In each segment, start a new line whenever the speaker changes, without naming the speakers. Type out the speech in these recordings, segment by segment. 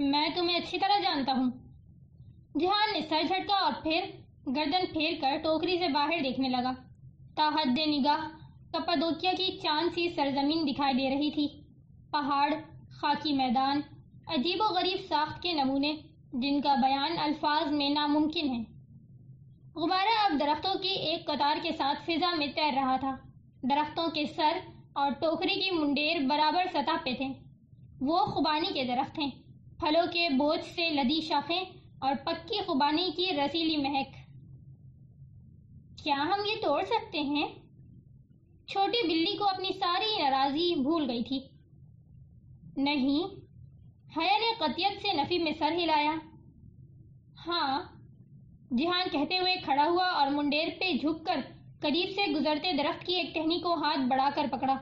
میں تمہیں اچھی طرح جانتا ہوں۔ جہان نے سر جھٹکا اور پھر گردن پھیر کر ٹوکری سے باہر دیکھنے لگا۔ تاحد نگاہ، کپادوکیا کی چاند سی سرزمین دکھائی دے رہی تھی۔ پہاڑ، خاکی میدان، عجیب و غریب ساخت کے نمونے جن کا بیان الفاظ میں ناممکن ہے۔ غبارہ اب درختوں کی ایک قطار کے ساتھ فضا میں تیر رہا تھا۔ درختوں کے سر اور ٹوکری کی منڈیر برابر سطح پہ تھے۔ وہ خوبانی کے درخت ہیں۔ پھلوں کے بوجھ سے لدی شاخیں اور پکی خوبانی کی رسیلی مہک۔ کیا ہم یہ توڑ سکتے ہیں؟ چھوٹی بلی کو اپنی ساری ناراضی بھول گئی تھی۔ نہیں حیا نے قطیت سے نفی میں سر ہلایا۔ ہاں جہان کہتے ہوئے کھڑا ہوا اور منڈیر پہ جھک کر قریب سے گزرتے درخت کی ایک ٹہنی کو ہاتھ بڑھا کر پکڑا۔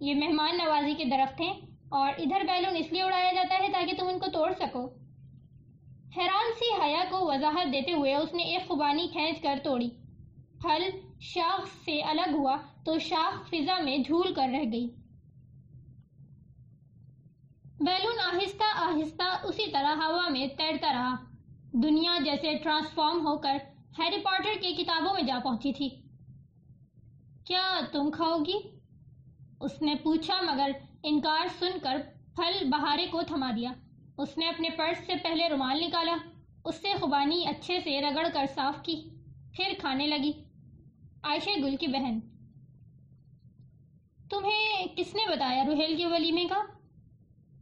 یہ مہمان نوازی کے درخت ہیں۔ اور ادھر بیلون اس لیے اڑایا جاتا ہے تاکہ تم ان کو توڑ سکو۔ حیران سی حیا کو وضاحت دیتے ہوئے اس نے ایک خوبانی کھینچ کر توڑی۔ پھل شاخ سے الگ ہوا تو شاخ فضا میں جھول کر رہ گئی۔ بیلون آہستہ آہستہ اسی طرح ہوا میں تیرتا رہا۔ دنیا جیسے ٹرانسفارم ہو کر ہیری پارٹر کی کتابوں میں جا پہنچی تھی۔ کیا تم کھاؤ گی؟ اس نے پوچھا مگر انکار سن کر پھل بہارے کو تھما دیا۔ اس نے اپنے پرس سے پہلے رومال نکالا، اس سے خوبانی اچھے سے رگڑ کر صاف کی، پھر کھانے لگی۔ عائشہ گل کی بہن۔ تمہیں کس نے بتایا روہیل کے ولیمے کا؟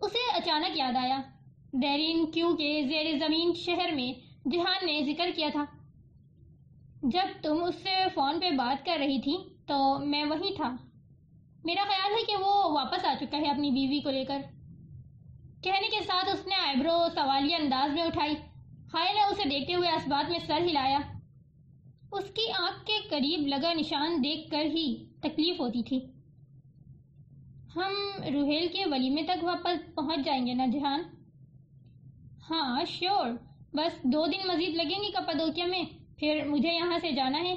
اسے اچانک یاد آیا۔ دیرین کیوں کے زیر زمین شہر میں جہان نے ذکر کیا تھا۔ جب تم اس سے فون پہ بات کر رہی تھی تو میں وہی تھا۔ میرا خیال ہے کہ وہ واپس آ چکا ہے اپنی بیوی کو لے کر۔ کہنے کے ساتھ اس نے آئیبرو سوالی انداز میں اٹھائی۔ خائے نے اسے دیکھتے ہوئے اس بات میں سر ہلایا۔ اس کی آنکھ کے قریب لگا نشان دیکھ کر ہی تکلیف ہوتی تھی۔ ہم روہیل کے ولیمے تک واپس پہنچ جائیں گے نا جہان؟ ہاں شیور بس دو دن مزید لگیں گی کپادوکیا میں۔ پھر مجھے یہاں سے جانا ہے۔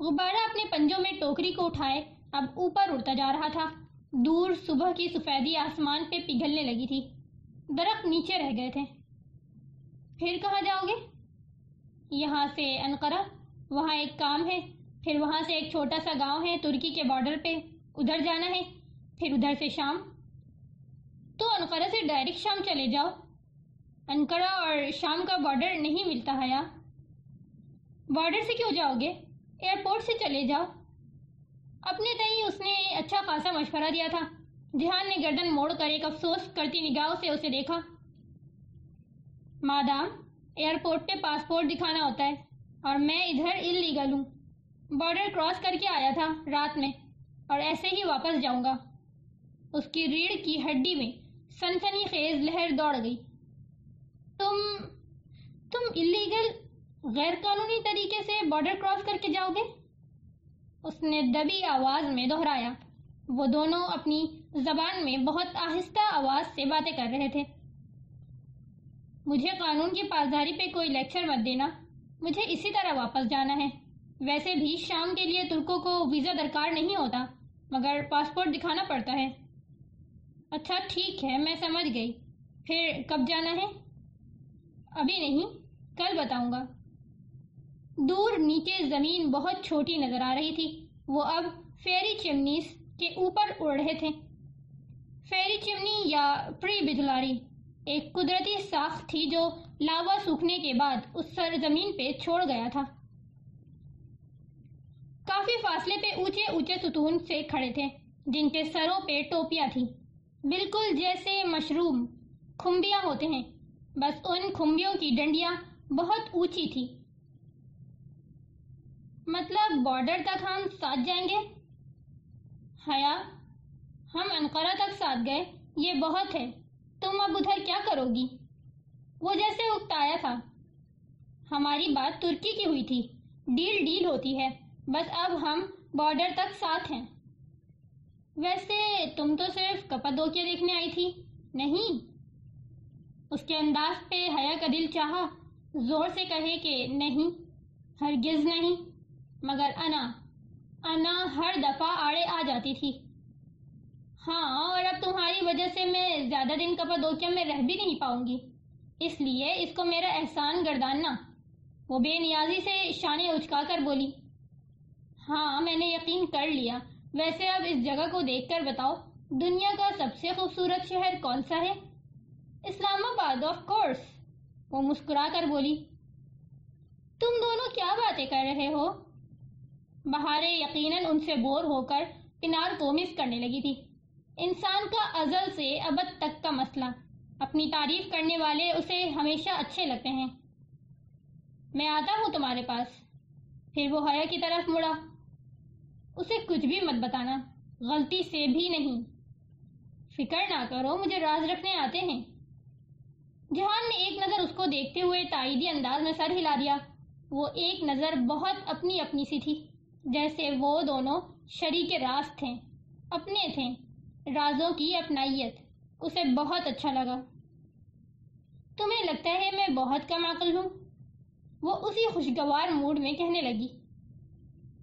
غبارہ اپنے پنجوں میں ٹوکری کو اٹھائے۔ اب اوپر اڑتا جا رہا تھا۔ دور صبح کی سفیدی آسمان پہ پگھلنے لگی تھی۔ درخت نیچے رہ گئے تھے۔ پھر کہاں جاؤ گے؟ یہاں سے انقرہ، وہاں ایک کام ہے۔ پھر وہاں سے ایک چھوٹا سا گاؤں ہے ترکی کے بارڈر پہ۔ ادھر جانا ہے، پھر ادھر سے شام۔ تو انقرہ سے ڈائریکٹ شام چلے جاؤ۔ انکڑا اور شام کا بارڈر نہیں ملتا ہے یا بارڈر سے کیوں جاؤ گے؟ ایئرپورٹ سے چلے جاؤ۔ اپنے تئی اس نے اچھا خاصا مشورہ دیا تھا۔ جہان نے گردن موڑ کر ایک افسوس کرتی نگاہوں سے اسے دیکھا۔ مادام، ایئرپورٹ پہ پاسپورٹ دکھانا ہوتا ہے اور میں ادھر اللیگل ہوں۔ بارڈر کراس کر کے آیا تھا رات میں اور ایسے ہی واپس جاؤں گا۔ اس کی ریڑھ کی ہڈی میں سنسنی خیز لہر دوڑ گئی۔ تم تم اللیگل غیر قانونی طریقے سے بارڈر کراس کر کے جاؤ گے؟ اس نے دبی آواز میں دہرایا۔ وہ دونوں اپنی زبان میں بہت آہستہ آواز سے باتیں کر رہے تھے۔ مجھے قانون کی پاسداری پہ کوئی لیکچر مت دینا۔ مجھے اسی طرح واپس جانا ہے۔ ویسے بھی شام کے لیے ترکوں کو ویزا درکار نہیں ہوتا، مگر پاسپورٹ دکھانا پڑتا ہے۔ اچھا ٹھیک ہے، میں سمجھ گئی۔ پھر کب جانا ہے؟ ابھی نہیں، کل بتاؤں گا۔ دور نیچے زمین بہت چھوٹی نظر آ رہی تھی۔ وہ اب فیری چمنیز کے اوپر اڑ رہے تھے۔ فیری چمنی یا پری بجلاری، ایک قدرتی ساخت تھی جو لاوا سوکھنے کے بعد اس سرزمین پہ چھوڑ گیا تھا۔ کافی فاصلے پہ اونچے اونچے ستون سے کھڑے تھے، جن کے سروں پہ ٹوپیاں تھی بالکل جیسے مشروم کھمبیاں ہوتے ہیں، بس ان کھمبیوں کی ڈنڈیاں بہت اونچی تھی مطلب بارڈر تک ہم ساتھ جائیں گے؟ حیا، ہم انقرہ تک ساتھ گئے، یہ بہت ہے، تم اب ادھر کیا کرو گی؟ وہ جیسے اکتایا تھا۔ ہماری بات ترکی کی ہوئی تھی، ڈیل ڈیل ہوتی ہے، بس اب ہم بارڈر تک ساتھ ہیں۔ ویسے تم تو صرف کپادوکیا دیکھنے آئی تھی، نہیں؟ اس کے انداز پہ حیا کا دل چاہا، زور سے کہے کہ نہیں، ہرگز نہیں۔ مگر انا انا ہر دفعہ آڑے آ جاتی تھی۔ ہاں اور اب تمہاری وجہ سے میں زیادہ دن کپا میں رہ بھی نہیں پاؤں گی۔ اس لیے اس کو میرا احسان گرداننا۔ وہ بے نیازی سے شانے اچکا کر بولی ہاں میں نے یقین کر لیا۔ ویسے اب اس جگہ کو دیکھ کر بتاؤ، دنیا کا سب سے خوبصورت شہر کون سا ہے؟ اسلام آباد آف کورس وہ مسکرا کر بولی، تم دونوں کیا باتیں کر رہے ہو؟ بہارے یقیناً ان سے بور ہو کر کنار کو مس کرنے لگی تھی۔ انسان کا ازل سے ابد تک کا مسئلہ۔ اپنی تعریف کرنے والے اسے ہمیشہ اچھے لگتے ہیں۔ میں آتا ہوں تمہارے پاس۔ پھر وہ حیا کی طرف مڑا۔ اسے کچھ بھی مت بتانا۔ غلطی سے بھی نہیں۔ فکر نہ کرو، مجھے راز رکھنے آتے ہیں۔ جہان نے ایک نظر اس کو دیکھتے ہوئے تائیدی انداز میں سر ہلا دیا۔ وہ ایک نظر بہت اپنی اپنی سی تھی۔ جیسے وہ دونوں شریک راز تھے، اپنے تھے، رازوں کی اپنائیت۔ اسے بہت اچھا لگا۔ تمہیں لگتا ہے میں بہت کم عقل ہوں؟ وہ اسی خوشگوار موڈ میں کہنے لگی۔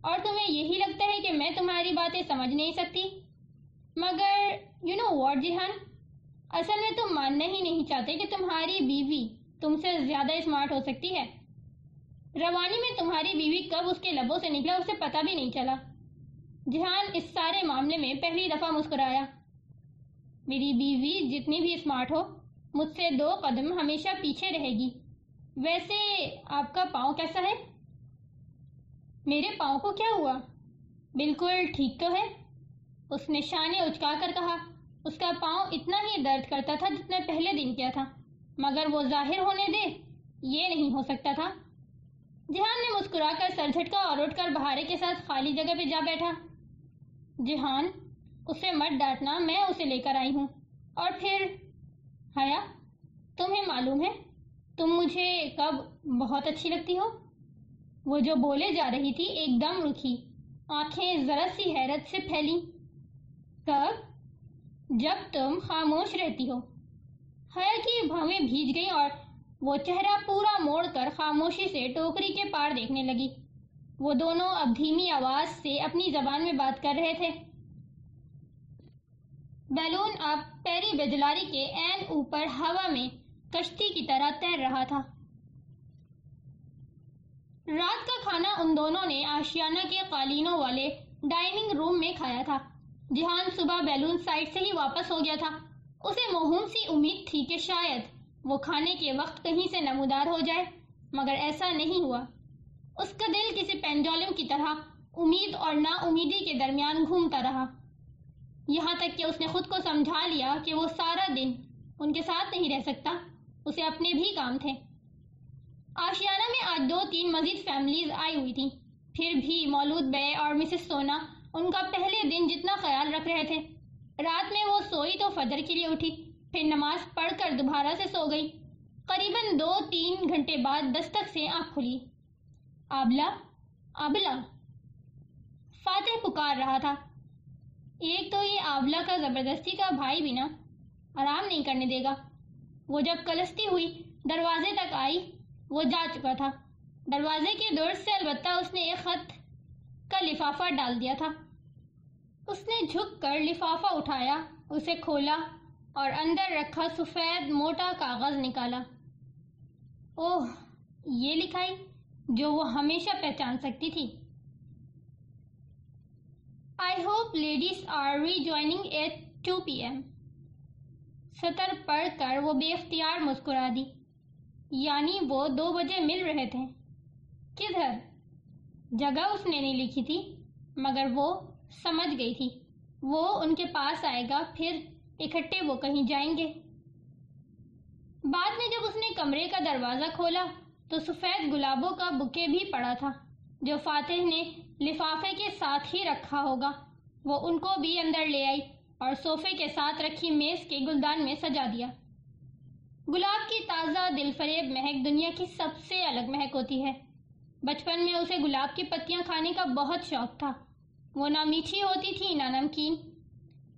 اور تمہیں یہی لگتا ہے کہ میں تمہاری باتیں سمجھ نہیں سکتی؟ مگر یو نو واٹ جہان اصل میں تم ماننا ہی نہیں چاہتے کہ تمہاری بیوی تم سے زیادہ اسمارٹ ہو سکتی ہے۔ روانی میں تمہاری بیوی کب اس کے لبوں سے نکلا اسے پتہ بھی نہیں چلا۔ جہان اس سارے معاملے میں پہلی دفعہ مسکرایا۔ میری بیوی جتنی بھی اسمارٹ ہو، مجھ سے دو قدم ہمیشہ پیچھے رہے گی۔ ویسے آپ کا پاؤں کیسا ہے؟ میرے پاؤں کو کیا ہوا؟ بالکل ٹھیک تو ہے۔ اس نے شانے اچکا کر کہا۔ اس کا پاؤں اتنا ہی درد کرتا تھا جتنے پہلے دن کیا تھا۔ مگر وہ ظاہر ہونے دے، یہ نہیں ہو سکتا تھا۔ جہان نے مسکرا کر سر جھٹکا اور اٹھ کر بہارے کے ساتھ خالی جگہ پہ جا بیٹھا۔ جہان، اسے مت ڈانٹنا، میں اسے لے کر آئی ہوں۔ اور پھر، حیا، تمہیں معلوم ہے، تم مجھے کب بہت اچھی لگتی ہو؟ وہ جو بولے جا رہی تھی، ایک دم رکھی۔ آنکھیں ذرا سی حیرت سے پھیلی کب؟ جب تم خاموش رہتی ہو۔ حیا کی بھاویں بھیج گئی اور وہ چہرہ پورا موڑ کر خاموشی سے ٹوکری کے پار دیکھنے لگی۔ وہ دونوں اب دھیمی آواز سے اپنی زبان میں بات کر رہے تھے۔ بیلون اب پیری بجلاری کے این اوپر ہوا میں کشتی کی طرح تیر رہا تھا۔ رات کا کھانا ان دونوں نے آشیانہ کے قالینوں والے ڈائننگ روم میں کھایا تھا۔ جہان صبح بیلون سائٹ سے ہی واپس ہو گیا تھا۔ اسے مہم سی امید تھی کہ شاید وہ کھانے کے وقت کہیں سے نمودار ہو جائے، مگر ایسا نہیں ہوا۔ اس کا دل کسی پینڈولم کی طرح امید اور نا امیدی کے درمیان گھومتا رہا۔ یہاں تک کہ اس نے خود کو سمجھا لیا کہ وہ سارا دن ان کے ساتھ نہیں رہ سکتا، اسے اپنے بھی کام تھے۔ آشیانہ میں آج دو تین مزید فیملیز آئی ہوئی تھیں۔ پھر بھی مولود بے اور مسز سونا ان کا پہلے دن جتنا خیال رکھ رہے تھے۔ رات میں وہ سوئی تو فجر کے لیے اٹھی۔ پھر نماز پڑھ کر دوبارہ سے سو گئی۔ قریباً دو تین گھنٹے بعد دستک سے آنکھ کھلی۔ آبلا آبلا۔ فاتح پکار رہا تھا۔ ایک تو یہ آبلا کا زبردستی کا بھائی بھی نا، آرام نہیں کرنے دے گا۔ وہ جب کلستی ہوئی، دروازے تک آئی، وہ جا چکا تھا۔ دروازے کے دور سے البتہ اس نے ایک خط کا لفافہ ڈال دیا تھا۔ اس نے جھک کر لفافہ اٹھایا، اسے کھولا۔ اور اندر رکھا سفید موٹا کاغذ نکالا۔ اوہ، یہ لکھائی جو وہ ہمیشہ پہچان سکتی تھی۔ I hope ladies are rejoining at two P M سطر پڑھ کر وہ بے اختیار مسکرا دی۔ یعنی وہ دو بجے مل رہے تھے۔ کدھر؟ جگہ اس نے نہیں لکھی تھی، مگر وہ سمجھ گئی تھی۔ وہ ان کے پاس آئے گا، پھر اکٹھے وہ کہیں جائیں گے۔ بعد میں جب اس نے کمرے کا دروازہ کھولا تو سفید گلابوں کا بکے بھی پڑا تھا، جو فاتح نے لفافے کے ساتھ ہی رکھا ہوگا۔ وہ ان کو بھی اندر لے آئی اور صوفے کے ساتھ رکھی میز کے گلدان میں سجا دیا۔ گلاب کی تازہ دل فریب مہک دنیا کی سب سے الگ مہک ہوتی ہے۔ بچپن میں اسے گلاب کی پتیاں کھانے کا بہت شوق تھا۔ وہ نہ میٹھی ہوتی تھی، نہ نمکین۔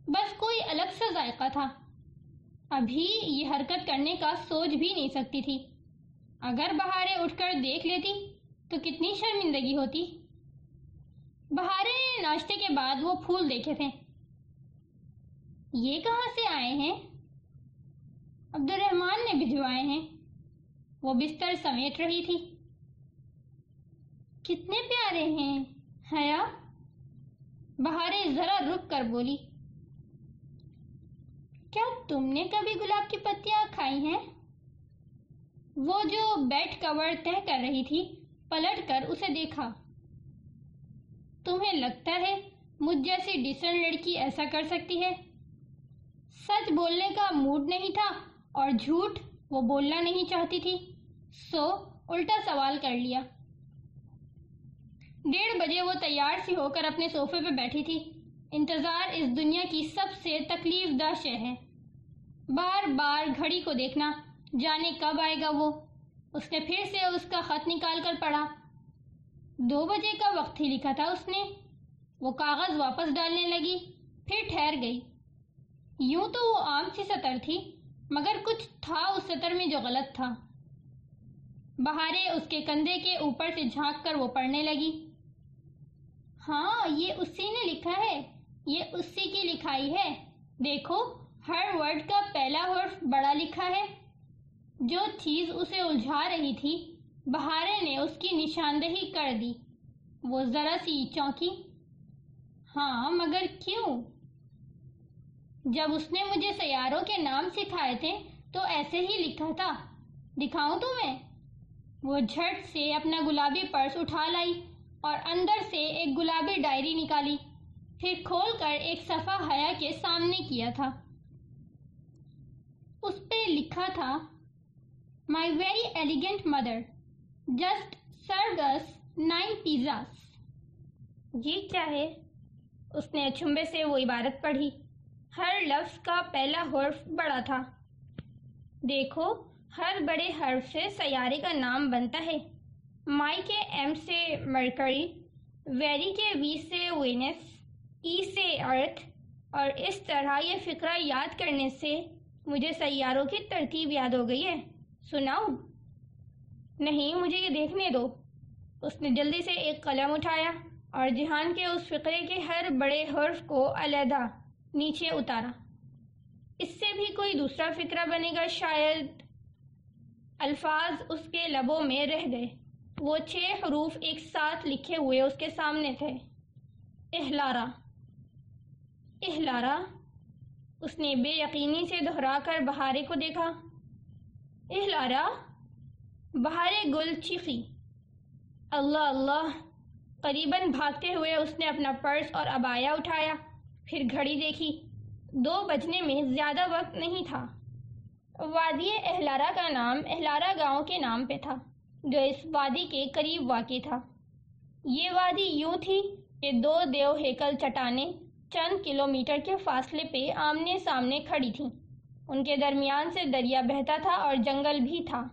بس کوئی الگ سا ذائقہ تھا۔ ابھی یہ حرکت کرنے کا سوچ بھی نہیں سکتی تھی۔ اگر بہارے اٹھ کر دیکھ لیتی تو کتنی شرمندگی ہوتی۔ بہارے ناشتے کے بعد وہ پھول دیکھے تھے۔ یہ کہاں سے آئے ہیں؟ عبد الرحمان نے بھجوائے ہیں۔ وہ بستر سمیٹ رہی تھی۔ کتنے پیارے ہیں، حیا۔ بہارے ذرا رک کر بولی۔ کیا تم نے کبھی گلاب کی پتیاں کھائی ہیں؟ وہ جو بیڈ کور تہ کر رہی تھی، پلٹ کر اسے دیکھا۔ تمہیں لگتا ہے مجھ جیسی ڈیسنٹ لڑکی ایسا کر سکتی ہے؟ سچ بولنے کا موڈ نہیں تھا اور جھوٹ وہ بولنا نہیں چاہتی تھی۔ سو الٹا سوال کر لیا۔ ڈیڑھ بجے وہ تیار سی ہو کر اپنے صوفے پہ بیٹھی تھی۔ انتظار اس دنیا کی سب سے تکلیف دہ شے ہے۔ بار بار گھڑی کو دیکھنا، جانے کب آئے گا وہ؟ اس نے پھر سے اس کا خط نکال کر پڑھا۔ دو بجے کا وقت ہی لکھا تھا اس نے۔ وہ کاغذ واپس ڈالنے لگی، پھر ٹھہر گئی۔ یوں تو وہ عام سی سطر تھی، مگر کچھ تھا اس سطر میں جو غلط تھا۔ بہارے اس کے کندھے کے اوپر سے جھانک کر وہ پڑھنے لگی۔ ہاں یہ اسی نے لکھا ہے۔ یہ اسی کی لکھائی ہے؟ دیکھو، ہر ورڈ کا پہلا حرف بڑا لکھا ہے۔ جو چیز اسے الجھا رہی تھی، بہارے نے اس کی نشاندہی کر دی۔ وہ ذرا سی چونکی۔ ہاں مگر کیوں؟ جب اس نے مجھے سیاروں کے نام سکھائے تھے، تو ایسے ہی لکھا تھا۔ دکھاؤں تمہیں وہ جھٹ سے اپنا گلابی پرس اٹھا لائی اور اندر سے ایک گلابی ڈائری نکالی۔ پھر کھول کر ایک صفحہ حیا کے سامنے کیا تھا۔ اس پہ لکھا تھا my very elegant mother just service nine pizzas یہ کیا ہے؟ اس نے چھمبے سے وہ عبارت پڑھی۔ ہر لفظ کا پہلا حرف بڑا تھا۔ دیکھو، ہر بڑے حرف سے سیارے کا نام بنتا ہے۔ مائی کے ایم سے مرکری، ویری کے وی سے وینس ای سے ارتھ اور اس طرح یہ فقرہ یاد کرنے سے مجھے سیاروں کی ترتیب یاد ہو گئی ہے۔ سناؤ۔ نہیں، مجھے یہ دیکھنے دو۔ اس نے جلدی سے ایک قلم اٹھایا اور جہان کے اس فقرے کے ہر بڑے حرف کو علیحدہ نیچے اتارا۔ اس سے بھی کوئی دوسرا فقرہ بنے گا شاید۔ الفاظ اس کے لبوں میں رہ گئے۔ وہ چھ حروف ایک ساتھ لکھے ہوئے اس کے سامنے تھے۔ اہلارا۔ اہلارا اس نے بے یقینی سے دہرا کر بہارے کو دیکھا۔ اہلارا بہارے گل چیخی۔ اللہ اللہ، قریباً بھاگتے ہوئے اس نے اپنا پرس اور ابایا اٹھایا، پھر گھڑی دیکھی۔ دو بجنے میں زیادہ وقت نہیں تھا۔ وادی اہلارا کا نام اہلارا گاؤں کے نام پہ تھا، جو اس وادی کے قریب واقع تھا۔ یہ وادی یوں تھی کہ دو دیو ہیکل چٹانیں چند کلومیٹر کے فاصلے پہ آمنے سامنے کھڑی تھیں۔ ان کے درمیان سے دریا بہتا تھا اور جنگل بھی تھا۔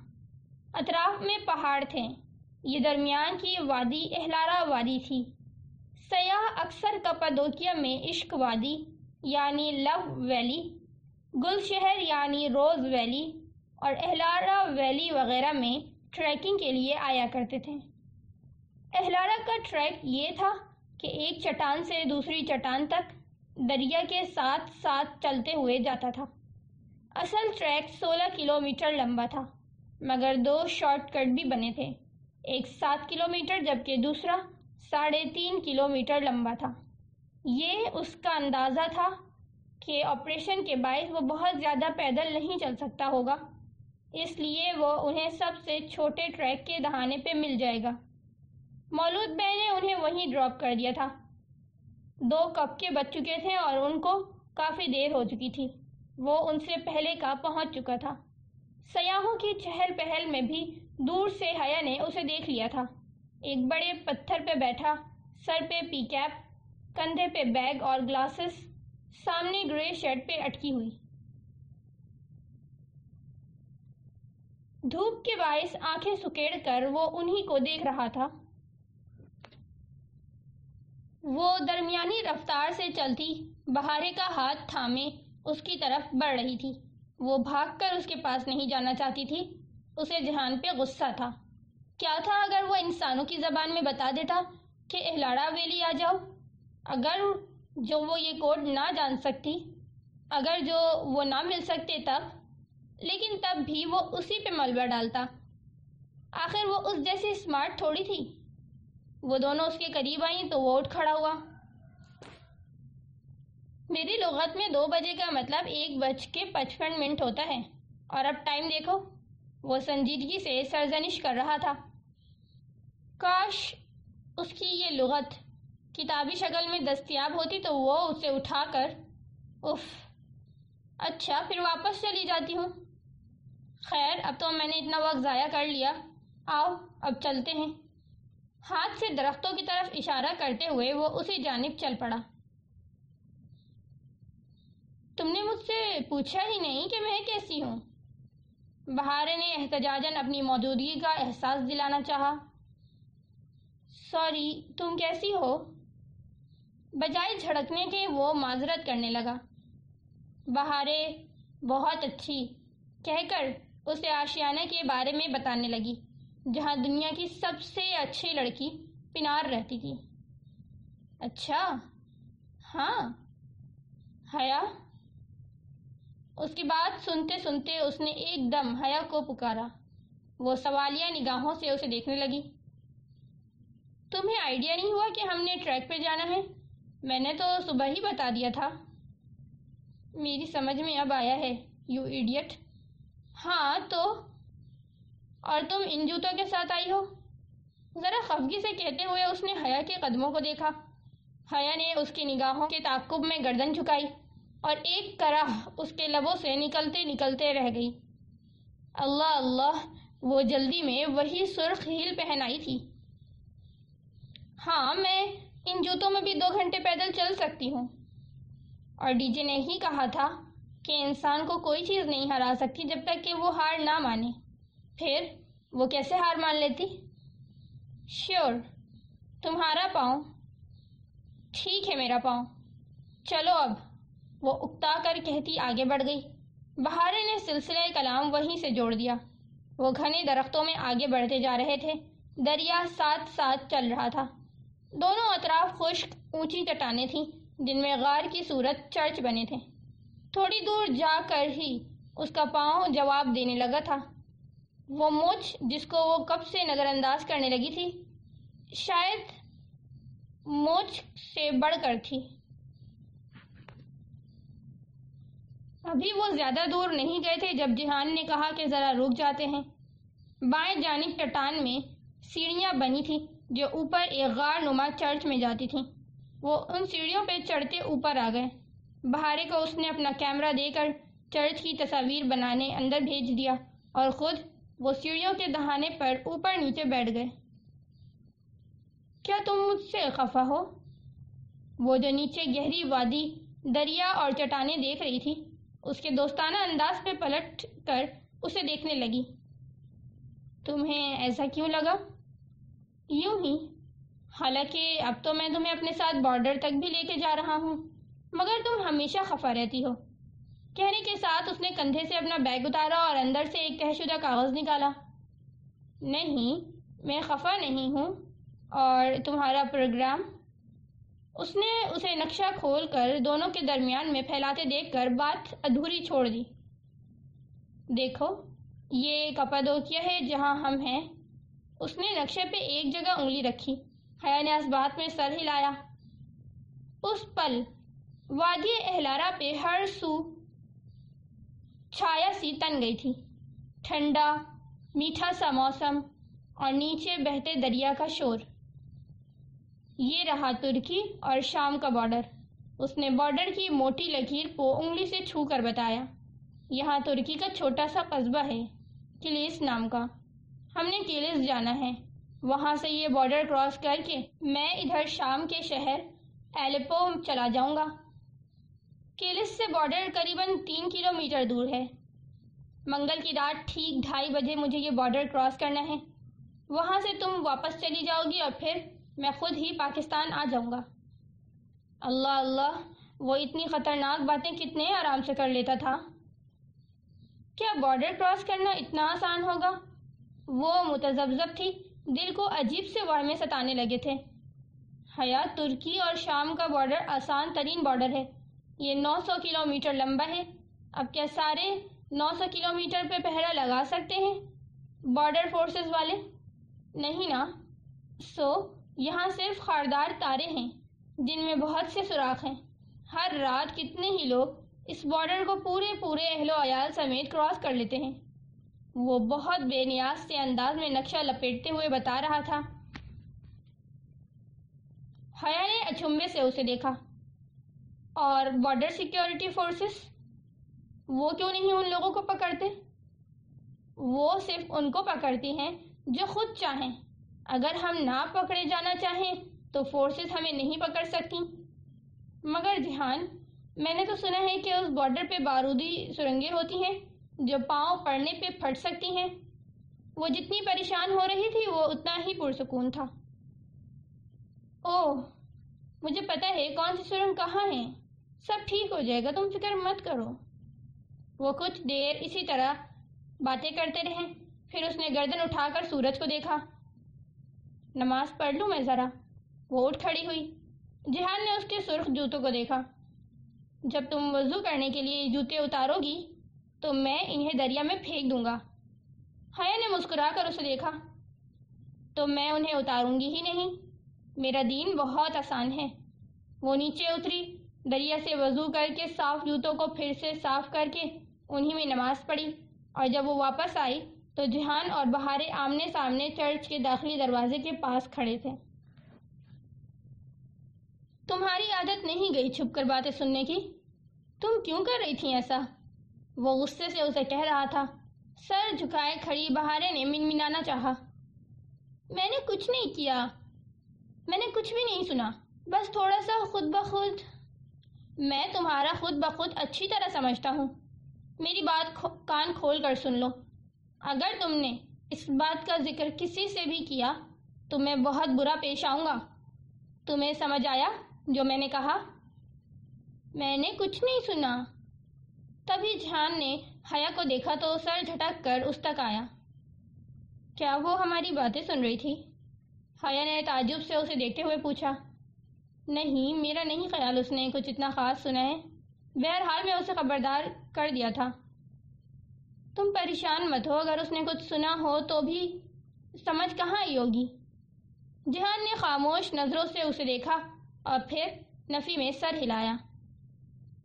اطراف میں پہاڑ تھے۔ یہ درمیان کی وادی اہلارا وادی تھی۔ سیاح اکثر کپادوکیا میں عشق وادی یعنی لو ویلی گل شہر یعنی روز ویلی اور اہلارا ویلی وغیرہ میں ٹریکنگ کے لیے آیا کرتے تھے۔ اہلارا کا ٹریک یہ تھا کہ ایک چٹان سے دوسری چٹان تک دریا کے ساتھ ساتھ چلتے ہوئے جاتا تھا۔ اصل ٹریک سولہ کلومیٹر لمبا تھا، مگر دو شارٹ کٹ بھی بنے تھے۔ ایک سات کلومیٹر جبکہ دوسرا ساڑھے تین کلومیٹر لمبا تھا۔ یہ اس کا اندازہ تھا کہ آپریشن کے باعث وہ بہت زیادہ پیدل نہیں چل سکتا ہوگا، اس لیے وہ انہیں سب سے چھوٹے ٹریک کے دہانے پہ مل جائے گا۔ مولود بہ نے انہیں وہیں ڈراپ کر دیا تھا۔ دو کپ کے بچ چکے تھے اور ان کو کافی دیر ہو چکی تھی۔ وہ ان سے پہلے کا پہنچ چکا تھا۔ سیاحوں کی چہل پہل میں بھی دور سے حیا نے اسے دیکھ لیا تھا۔ ایک بڑے پتھر پہ بیٹھا، سر پہ پی کیپ کندھے پہ بیگ اور گلاسز سامنے گرے شرٹ پہ اٹکی ہوئی۔ دھوپ کے باعث آنکھیں سکیڑ کر وہ انہی کو دیکھ رہا تھا۔ وہ درمیانی رفتار سے چلتی، بہارے کا ہاتھ تھامے، اس کی طرف بڑھ رہی تھی۔ وہ بھاگ کر اس کے پاس نہیں جانا چاہتی تھی۔ اسے جہان پہ غصہ تھا۔ کیا تھا اگر وہ انسانوں کی زبان میں بتا دیتا کہ اہلاڑا ویلی آ جاؤ؟ اگر جو وہ یہ کوڈ نہ جان سکتی، اگر جو وہ نہ مل سکتے تب، لیکن تب بھی وہ اسی پہ ملبہ ڈالتا۔ آخر وہ اس جیسی اسمارٹ تھوڑی تھی۔ وہ دونوں اس کے قریب آئیں تو وہ اٹھ کھڑا ہوا۔ میری لغت میں دو بجے کا مطلب ایک بج کے پچپن منٹ ہوتا ہے۔ اور اب ٹائم دیکھو، وہ سنجیدگی سے سرزنش کر رہا تھا۔ کاش اس کی یہ لغت کتابی شکل میں دستیاب ہوتی تو وہ اسے اٹھا کر اف اچھا پھر واپس چلی جاتی ہوں۔ خیر، اب تو میں نے اتنا وقت ضائع کر لیا۔ آؤ، اب چلتے ہیں۔ ہاتھ سے درختوں کی طرف اشارہ کرتے ہوئے وہ اسی جانب چل پڑا۔ تم نے مجھ سے پوچھا ہی نہیں کہ میں کیسی ہوں۔ بہارے نے احتجاجن اپنی موجودگی کا احساس دلانا چاہا۔ سوری، تم کیسی ہو؟ بجائے جھڑکنے کے وہ معذرت کرنے لگا۔ بہارے بہت اچھی، کہہ کر اسے آشیانہ کے بارے میں بتانے لگی۔ جہاں دنیا کی سب سے اچھی لڑکی پنار رہتی تھی۔ اچھا ہاں حیا۔ اس کی بات سنتے سنتے اس نے ایک دم حیا کو پکارا۔ وہ سوالیہ نگاہوں سے اسے دیکھنے لگی۔ تمہیں آئیڈیا نہیں ہوا کہ ہم نے ٹریک پہ جانا ہے؟ میں نے تو صبح ہی بتا دیا تھا۔ میری سمجھ میں اب آیا ہے، یو ایڈیٹ۔ ہاں تو اور تم ان جوتوں کے ساتھ آئی ہو؟ ذرا خفگی سے کہتے ہوئے اس نے حیا کے قدموں کو دیکھا۔ حیا نے اس کی نگاہوں کے تعقب میں گردن جھکائی اور ایک کرہ اس کے لبوں سے نکلتے نکلتے رہ گئی۔ اللہ اللہ، وہ جلدی میں وہی سرخ ہیل پہنائی تھی۔ ہاں میں ان جوتوں میں بھی دو گھنٹے پیدل چل سکتی ہوں۔ اور ڈی جے نے ہی کہا تھا کہ انسان کو کوئی چیز نہیں ہرا سکتی جب تک کہ وہ ہار نہ مانے۔ پھر وہ کیسے ہار مان لیتی؟ شیور تمہارا پاؤں۔ ٹھیک ہے میرا پاؤں۔ چلو اب، وہ اکتا کر کہتی آگے بڑھ گئی۔ بہارے نے سلسلہ کلام وہیں سے جوڑ دیا۔ وہ گھنے درختوں میں آگے بڑھتے جا رہے تھے۔ دریا ساتھ ساتھ چل رہا تھا۔ دونوں اطراف خشک، اونچی چٹانیں تھیں، جن میں غار کی صورت چرچ بنے تھے۔ تھوڑی دور جا کر ہی اس کا پاؤں جواب دینے لگا تھا۔ وہ مچھ جس کو وہ کب سے نظر انداز کرنے لگی تھی؟ شاید موچ سے بڑھ کر تھی۔ ابھی وہ زیادہ دور نہیں گئے تھے جب جہان نے کہا کہ ذرا رک جاتے ہیں۔ بائیں جانب چٹان میں سیڑھیاں بنی تھیں جو اوپر ایک غار نما چرچ میں جاتی تھیں۔ وہ ان سیڑھیوں پہ چڑھتے اوپر آ گئے۔ بہارے کو اس نے اپنا کیمرہ دے کر چرچ کی تصاویر بنانے اندر بھیج دیا اور خود وہ سیڑھیوں کے دہانے پر اوپر نیچے بیٹھ گئے۔ کیا تم مجھ سے خفا ہو؟ وہ جو نیچے گہری وادی دریا اور چٹانیں دیکھ رہی تھی، اس کے دوستانہ انداز پہ پلٹ کر اسے دیکھنے لگی۔ تمہیں ایسا کیوں لگا؟ یوں ہی۔ حالانکہ اب تو میں تمہیں اپنے ساتھ بارڈر تک بھی لے کے جا رہا ہوں، مگر تم ہمیشہ خفا رہتی ہو۔ کہنے کے ساتھ اس نے کندھے سے اپنا بیگ اتارا اور اندر سے ایک تہ شدہ کاغذ نکالا۔ نہیں، میں خفا نہیں ہوں اور تمہارا پروگرام۔ اس نے اسے نقشہ کھول کر دونوں کے درمیان میں پھیلاتے دیکھ کر بات ادھوری چھوڑ دی۔ دیکھو، یہ کپادوکیا ہے جہاں ہم ہیں۔ اس نے نقشے پہ ایک جگہ انگلی رکھی۔ حیا نے اس بات میں سر ہلایا۔ اس پل، وادی اہلارا پہ ہر سو چھایا سی تن گئی تھی۔ ٹھنڈا، میٹھا سا موسم اور نیچے بہتے دریا کا شور۔ یہ رہا ترکی اور شام کا بارڈر اس نے بارڈر کی موٹی لکیر کو انگلی سے چھو کر بتایا۔ یہاں ترکی کا چھوٹا سا قصبہ ہے، کلیس نام کا۔ ہم نے کیلس جانا ہے۔ وہاں سے یہ بارڈر کراس کر کے میں ادھر شام کے شہر ایلپو چلا جاؤں گا۔ کیلس سے بارڈر قریباً تین کلومیٹر دور ہے۔ منگل کی رات ٹھیک ڈھائی بجے مجھے یہ بارڈر کراس کرنا ہے۔ وہاں سے تم واپس چلی جاؤ گی اور پھر میں خود ہی پاکستان آ جاؤں گا۔ اللہ اللہ، وہ اتنی خطرناک باتیں کتنے آرام سے کر لیتا تھا۔ کیا بارڈر کراس کرنا اتنا آسان ہوگا؟ وہ متذبذب تھی، دل کو عجیب سے وہمیں ستانے لگے تھے۔ حیات ترکی اور شام کا بارڈر آسان ترین بارڈر ہے۔ یہ نو سو کلو میٹر لمبا ہے۔ اب کیا سارے نو سو کلو میٹر پہ پہرا لگا سکتے ہیں بارڈر فورسز والے؟ نہیں نا۔ سو یہاں صرف خاردار تارے ہیں جن میں بہت سے سوراخ ہیں۔ ہر رات کتنے ہی لوگ اس بارڈر کو پورے پورے اہل و عیال سمیت کراس کر لیتے ہیں۔ وہ بہت بے نیاز سے انداز میں نقشہ لپیٹتے ہوئے بتا رہا تھا۔ حیا نے اچھمبے سے اسے دیکھا۔ اور بارڈر سیکیورٹی فورسز وہ کیوں نہیں ان لوگوں کو پکڑتے؟ وہ صرف ان کو پکڑتی ہیں جو خود چاہیں۔ اگر ہم نہ پکڑے جانا چاہیں تو فورسز ہمیں نہیں پکڑ سکتی۔ مگر دھیان میں نے تو سنا ہے کہ اس بارڈر پہ بارودی سرنگیں ہوتی ہیں جو پاؤں پڑنے پہ پھٹ سکتی ہیں۔ وہ جتنی پریشان ہو رہی تھی، وہ اتنا ہی پرسکون تھا۔ اوہ، مجھے پتا ہے کون سی سرنگ کہاں ہے سب ٹھیک ہو جائے گا، تم فکر مت کرو۔ وہ کچھ دیر اسی طرح باتیں کرتے رہے۔ پھر اس نے گردن اٹھا کر سورج کو دیکھا۔ نماز پڑھ لوں میں ذرا۔ وہ اٹھ کھڑی ہوئی۔ جہان نے اس کے سرخ جوتوں کو دیکھا۔ جب تم وضو کرنے کے لیے جوتے اتارو گی، تو میں انہیں دریا میں پھینک دوں گا۔ حیا نے مسکرا کر اسے دیکھا۔ تو میں انہیں اتاروں گی ہی نہیں۔ میرا دین بہت آسان ہے۔ وہ نیچے اتری۔ دریا سے وضو کر کے صاف جوتوں کو پھر سے صاف کر کے انہی میں نماز پڑھی۔ اور جب وہ واپس آئی تو جہان اور بہارے آمنے سامنے چرچ کے داخلی دروازے کے پاس کھڑے تھے۔ تمہاری عادت نہیں گئی چھپ کر باتیں سننے کی۔ تم کیوں کر رہی تھی ایسا؟ وہ غصے سے اسے کہہ رہا تھا۔ سر جھکائے کھڑی بہارے نے من منانا چاہا۔ میں نے کچھ نہیں کیا۔ میں نے کچھ بھی نہیں سنا۔ بس تھوڑا سا خود بخود میں تمہارا خود بخود اچھی طرح سمجھتا ہوں۔ میری بات کھو، کان کھول کر سن لو۔ اگر تم نے اس بات کا ذکر کسی سے بھی کیا، تو میں بہت برا پیش آؤں گا۔ تمہیں سمجھ آیا جو میں نے کہا؟ میں نے کچھ نہیں سنا۔ تبھی جھان نے حیا کو دیکھا تو سر جھٹک کر اس تک آیا۔ کیا وہ ہماری باتیں سن رہی تھی؟ حیا نے تعجب سے اسے دیکھتے ہوئے پوچھا۔ نہیں، میرا نہیں خیال اس نے کچھ اتنا خاص سنا ہے۔ بہرحال میں اسے خبردار کر دیا تھا۔ تم پریشان مت ہو، اگر اس نے کچھ سنا ہو تو بھی سمجھ کہاں ہی ہوگی۔ جہان نے خاموش نظروں سے اسے دیکھا اور پھر نفی میں سر ہلایا۔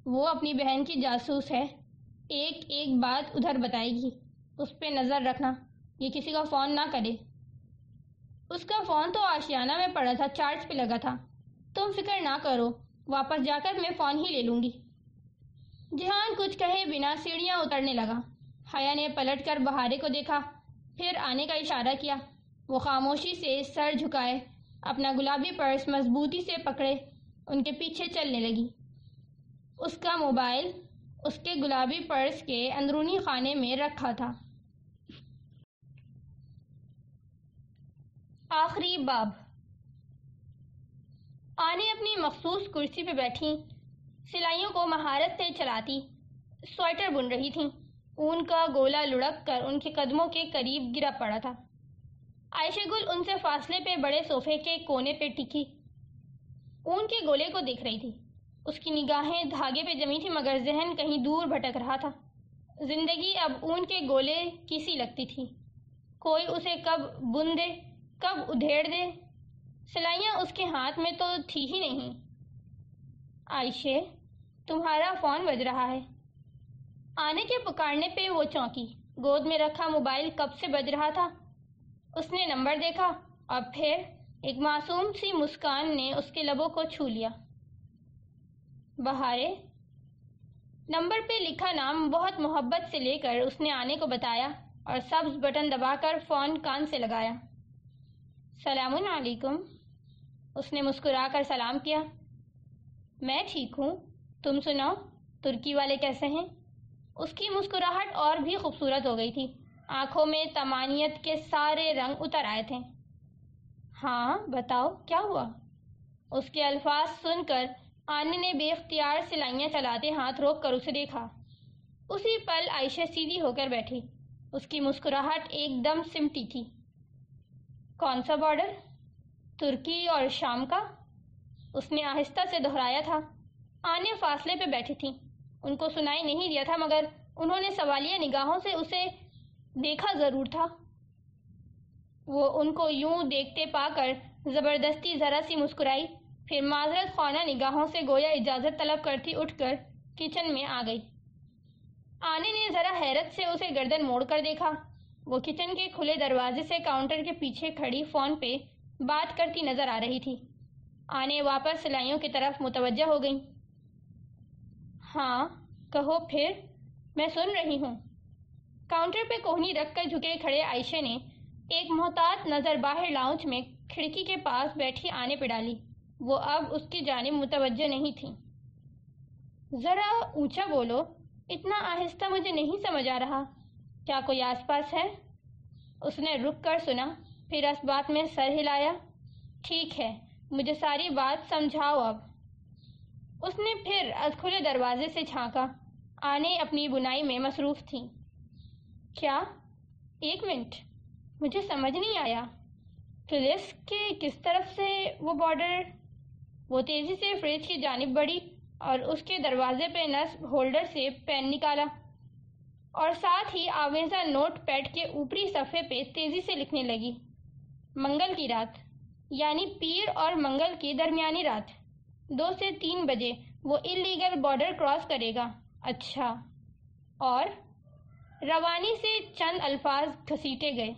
وہ اپنی بہن کی جاسوس ہے۔ ایک ایک بات ادھر بتائے گی، اس پہ نظر رکھنا۔ یہ کسی کا فون نہ کرے۔ اس کا فون تو آشیانہ میں پڑا تھا چارج پہ لگا تھا۔ تم فکر نہ کرو، واپس جا کر میں فون ہی لے لوں گی۔ جہان کچھ کہے بنا سیڑھیاں اترنے لگا۔ حیا نے پلٹ کر بہارے کو دیکھا، پھر آنے کا اشارہ کیا۔ وہ خاموشی سے سر جھکائے، اپنا گلابی پرس مضبوطی سے پکڑے، ان کے پیچھے چلنے لگی۔ اس کا موبائل اس کے گلابی پرس کے اندرونی خانے میں رکھا تھا۔ آخری باب۔ آنے اپنی مخصوص کرسی پہ بیٹھی سلائیوں کو مہارت سے چلاتی، سویٹر بن رہی تھیں۔ اون کا گولا لڑک کر ان کے قدموں کے قریب گرا پڑا تھا۔ عائشہ گل ان سے فاصلے پہ بڑے صوفے کے کونے پہ ٹکی۔ اون کے گولے کو دیکھ رہی تھی۔ اس کی نگاہیں دھاگے پہ جمی تھی مگر ذہن کہیں دور بھٹک رہا تھا۔ زندگی اب اون کے گولے کسی لگتی تھی۔ کوئی اسے کب بن دے، کب ادھیڑ دے سلائیاں اس کے ہاتھ میں تو تھی ہی نہیں۔ عائشہ، تمہارا فون بج رہا ہے۔ آنے کے پکارنے پہ وہ چونکی۔ گود میں رکھا موبائل کب سے بج رہا تھا؟ اس نے نمبر دیکھا۔ اور پھر ایک معصوم سی مسکان نے اس کے لبوں کو چھو لیا۔ بہارے، نمبر پہ لکھا نام بہت محبت سے لے کر اس نے آنے کو بتایا اور سبز بٹن دبا کر فون کان سے لگایا۔ سلام علیکم۔ اس نے مسکرا کر سلام کیا۔ میں ٹھیک ہوں، تم سنو ترکی والے کیسے ہیں؟ اس کی مسکراہٹ اور بھی خوبصورت ہو گئی تھی۔ آنکھوں میں تمانیت کے سارے رنگ اتر آئے تھے۔ ہاں بتاؤ، کیا ہوا؟ اس کے الفاظ سن کر آنے نے بے اختیار سلائیاں چلاتے ہاتھ روک کر اسے دیکھا۔ اسی پل عائشہ سیدھی ہو کر بیٹھی۔ اس کی مسکراہٹ ایک دم سمٹی تھی۔ کون سا بارڈر ترکی اور شام کا اس نے آہستہ سے دہرایا تھا۔ آنے فاصلے پہ بیٹھی تھی ان کو سنائی نہیں دیا تھا، مگر انہوں نے سوالیہ نگاہوں سے اسے دیکھا ضرور تھا۔ وہ ان کو یوں دیکھتے پا کر زبردستی ذرا سی مسکرائی۔ پھر معذرت خوانہ نگاہوں سے گویا اجازت طلب کرتی اٹھ کر کچن میں آ گئی۔ آنے نے ذرا حیرت سے اسے گردن موڑ کر دیکھا۔ وہ کچن کے کھلے دروازے سے کاؤنٹر کے پیچھے کھڑی فون پہ بات کرتی نظر آ رہی تھی۔ آنے واپس سلائیوں کی طرف متوجہ ہو گئی ہاں کہو پھر، میں سن رہی ہوں۔ کاؤنٹر پہ کوہنی رکھ کر جھکے کھڑے عائشہ نے ایک محتاط نظر باہر لاؤنچ میں کھڑکی کے پاس بیٹھی آنے پہ ڈالی۔ وہ اب اس کی جانب متوجہ نہیں تھی۔ ذرا اونچا بولو، اتنا آہستہ مجھے نہیں سمجھ آ رہا۔ کیا کوئی آس پاس ہے؟ اس نے رک کر سنا۔ پھر اس بات میں سر ہلایا، ٹھیک ہے، مجھے ساری بات سمجھاؤ اب اس نے پھر از کھلے دروازے سے جھانکا۔ آنے اپنی بنائی میں مصروف تھی کیا؟ ایک منٹ، مجھے سمجھ نہیں آیا۔ پولیس کے کس طرف سے وہ بارڈر وہ تیزی سے فریج کی جانب بڑھی اور اس کے دروازے پہ نصب ہولڈر سے پین نکالا۔ اور ساتھ ہی آویزہ نوٹ پیڈ کے اوپری صفحے پہ تیزی سے لکھنے لگی۔ منگل کی رات یعنی پیر اور منگل کی درمیانی رات۔ دو سے تین بجے وہ انلیگل بارڈر کراس کرے گا۔ اچھا۔ اور روانی سے چند الفاظ گھسیٹے گئے۔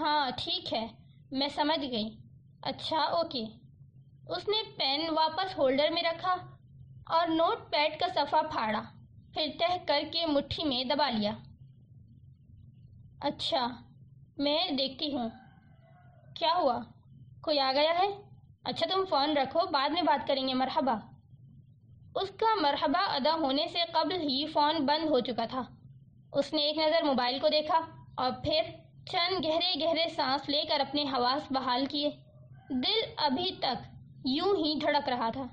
ہاں ٹھیک ہے، میں سمجھ گئی۔ اچھا اوکے۔ اس نے پین واپس ہولڈر میں رکھا اور نوٹ پیڈ کا صفحہ پھاڑا، پھر تہ کر کے مٹھی میں دبا لیا۔ اچھا میں دیکھتی ہوں۔ کیا ہوا؟ کوئی آ گیا ہے؟ اچھا تم فون رکھو، بعد میں بات کریں گے۔ مرحبا۔ اس کا مرحبا ادا ہونے سے قبل ہی فون بند ہو چکا تھا۔ اس نے ایک نظر موبائل کو دیکھا اور پھر چند گہرے گہرے سانس لے کر اپنے حواس بحال کیے۔ دل ابھی تک یوں ہی دھڑک رہا تھا۔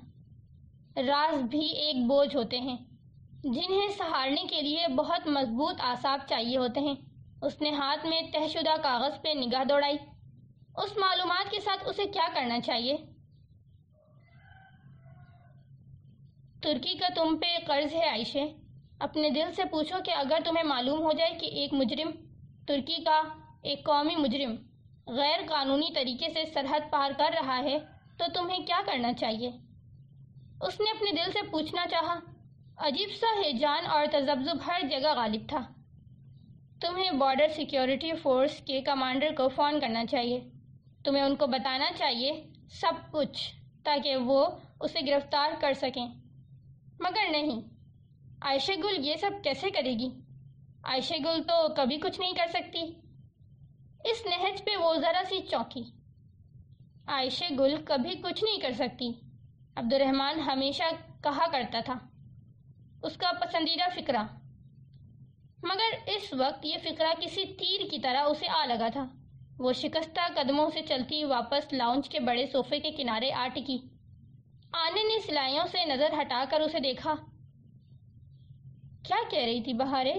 راز بھی ایک بوجھ ہوتے ہیں، جنہیں سہارنے کے لیے بہت مضبوط آساب چاہیے ہوتے ہیں۔ اس نے ہاتھ میں تہ شدہ کاغذ پہ نگاہ دوڑائی۔ اس معلومات کے ساتھ اسے کیا کرنا چاہیے؟ ترکی کا تم پہ قرض ہے عائشہ۔ اپنے دل سے پوچھو کہ اگر تمہیں معلوم ہو جائے کہ ایک مجرم ترکی کا ایک قومی مجرم غیر قانونی طریقے سے سرحد پار کر رہا ہے، تو تمہیں کیا کرنا چاہیے؟ اس نے اپنے دل سے پوچھنا چاہا۔ عجیب سا ہے، جان اور تذبذب ہر جگہ غالب تھا۔ تمہیں بارڈر سیکیورٹی فورس کے کمانڈر کو فون کرنا چاہیے۔ تمہیں ان کو بتانا چاہیے سب کچھ تاکہ وہ اسے گرفتار کر سکیں۔ مگر نہیں، عائشہ گل یہ سب کیسے کرے گی؟ عائشہ گل تو کبھی کچھ نہیں کر سکتی۔ اس نہج پہ وہ ذرا سی چوکی عائشہ گل کبھی کچھ نہیں کر سکتی۔ عبد الرحمن ہمیشہ کہا کرتا تھا۔ اس کا پسندیدہ فکرہ۔ مگر اس وقت یہ فکرہ کسی تیر کی طرح اسے آ لگا تھا۔ وہ شکستہ قدموں سے چلتی واپس لاؤنج کے بڑے صوفے کے کنارے آ ٹکی۔ آنے نے سلائیوں سے نظر ہٹا کر اسے دیکھا۔ کیا کہہ رہی تھی بہارے؟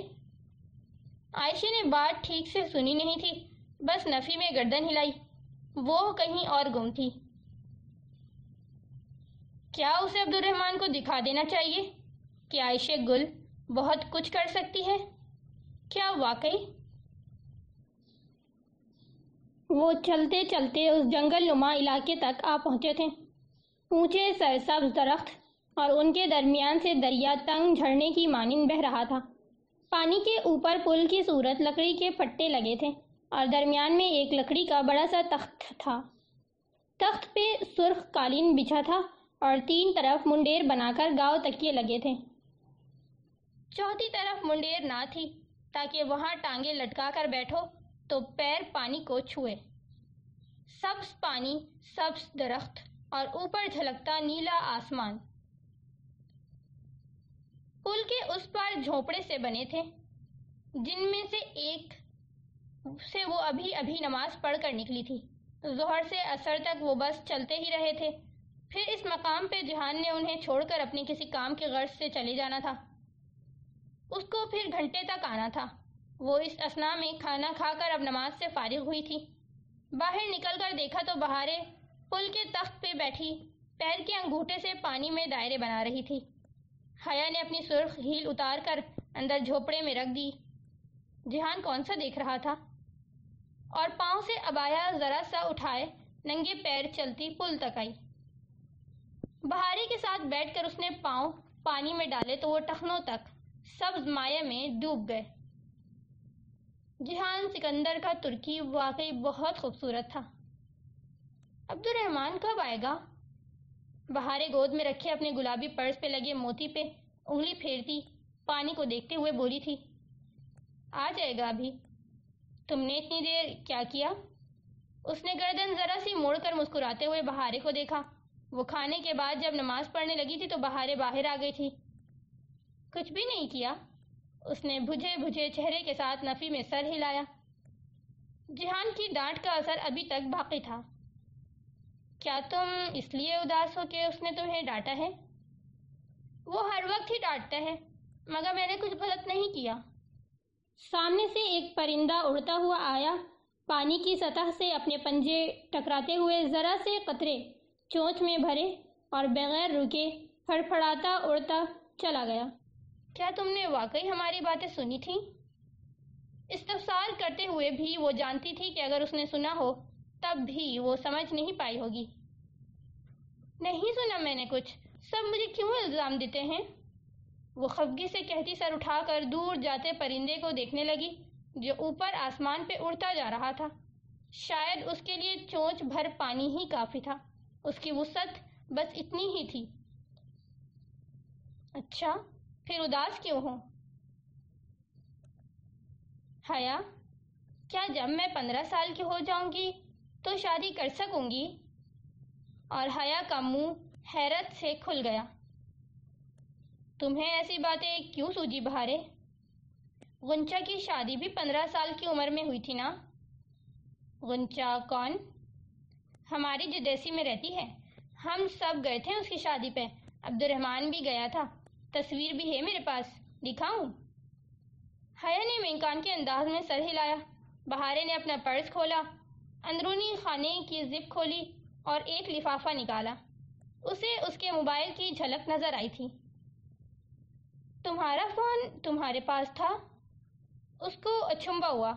عائشہ نے بات ٹھیک سے سنی نہیں تھی، بس نفی میں گردن ہلائی۔ وہ کہیں اور گم تھی۔ کیا اسے عبد الرحمن کو دکھا دینا چاہیے؟ کہ عائشہ گل بہت کچھ کر سکتی ہے؟ کیا واقعی؟ وہ چلتے چلتے اس جنگل نما علاقے تک آ پہنچے تھے۔ اونچے سرسبز درخت اور ان کے درمیان سے دریا تنگ جھرنے کی مانند بہ رہا تھا۔ پانی کے اوپر پل کی صورت لکڑی کے پٹے لگے تھے اور درمیان میں ایک لکڑی کا بڑا سا تخت تھا۔ تخت پہ سرخ قالین بچھا تھا اور تین طرف منڈیر بنا کر گاؤ تکیے لگے تھے۔ چوتھی طرف منڈیر نہ تھی۔ تاکہ وہاں ٹانگیں لٹکا کر بیٹھو تو پیر پانی کو چھوئے۔ سبز پانی، سبز درخت اور اوپر جھلکتا نیلا آسمان۔ پل کے اس پار جھونپڑے سے بنے تھے، جن میں سے ایک سے وہ ابھی ابھی نماز پڑھ کر نکلی تھی۔ ظہر سے اثر تک وہ بس چلتے ہی رہے تھے۔ پھر اس مقام پہ جہان نے انہیں چھوڑ کر اپنے کسی کام کے غرض سے چلے جانا تھا۔ اس کو پھر گھنٹے تک آنا تھا۔ وہ اس اسنا میں کھانا کھا کر اب نماز سے فارغ ہوئی تھی۔ باہر نکل کر دیکھا تو بہارے پل کے تخت پہ بیٹھی پیر کے انگوٹھے سے پانی میں دائرے بنا رہی تھی۔ حیا نے اپنی سرخ ہیل اتار کر اندر جھوپڑے میں رکھ دی۔ جہان کون سا دیکھ رہا تھا؟ اور پاؤں سے ابایا ذرا سا اٹھائے ننگے پیر چلتی پل تک آئی۔ بہارے کے ساتھ بیٹھ کر اس نے پاؤں پانی میں ڈالے تو وہ ٹخنوں تک سبز مائع میں ڈوب گئے۔ جہان سکندر کا ترکی واقعی بہت خوبصورت تھا۔ عبد الرحمان کب آئے گا؟ بہارے گود میں رکھے اپنے گلابی پرس پہ لگے موتی پہ۔ انگلی پھیرتی، پانی کو دیکھتے ہوئے بولی تھی، آ جائے گا ابھی۔ تم نے اتنی دیر کیا کیا؟ اس نے گردن ذرا سی موڑ کر مسکراتے ہوئے بہارے کو دیکھا۔ وہ کھانے کے بعد جب نماز پڑھنے لگی تھی تو بہارے باہر آ گئی تھی۔ کچھ بھی نہیں کیا۔ اس نے بجھے بجھے چہرے کے ساتھ نفی میں سر ہلایا۔ جہان کی ڈانٹ کا اثر ابھی تک باقی تھا۔ کیا تم اس لیے اداس ہو کہ اس نے تمہیں ڈانٹا ہے؟ وہ ہر وقت ہی ڈانٹتا ہے، مگر میں نے کچھ غلط نہیں کیا۔ سامنے سے ایک پرندہ اڑتا ہوا آیا۔ پانی کی سطح سے اپنے پنجے ٹکراتے ہوئے ذرا سے قطرے چونچ میں بھرے اور بغیر رکے پھڑپھڑاتا اڑتا چلا گیا۔ کیا تم نے واقعی ہماری باتیں سنی تھیں؟ استفسار کرتے ہوئے بھی وہ جانتی تھی کہ اگر اس نے سنا ہو، تب بھی وہ سمجھ نہیں پائی ہوگی۔ نہیں سنا میں نے کچھ، سب مجھے کیوں الزام دیتے ہیں؟ وہ خفگی سے کہتی سر اٹھا کر دور جاتے پرندے کو دیکھنے لگی، جو اوپر آسمان پہ اڑتا جا رہا تھا۔ شاید اس کے لیے چونچ بھر پانی ہی کافی تھا۔ اس کی وسعت بس اتنی ہی تھی۔ اچھا پھر اداس کیوں ہوں؟ حیا، کیا جب میں پندرہ سال کی ہو جاؤں گی تو شادی کر سکوں گی؟ اور حیا کا منہ حیرت سے کھل گیا۔ تمہیں ایسی باتیں کیوں سوجی بہارے؟ غنچا کی شادی بھی پندرہ سال کی عمر میں ہوئی تھی نا؟ غنچا کون؟ ہماری جدیسی میں رہتی ہے۔ ہم سب گئے تھے اس کی شادی پہ۔ عبد الرحمان بھی گیا تھا۔ تصویر بھی ہے میرے پاس، دکھاؤں؟ حیا نے مینکان کے انداز میں سر ہلایا۔ بہارے نے اپنا پرس کھولا، اندرونی خانے کی زپ کھولی اور ایک لفافہ نکالا۔ اسے اس کے موبائل کی جھلک نظر آئی تھی۔ تمہارا فون تمہارے پاس تھا؟ اس کو اچھمبا ہوا۔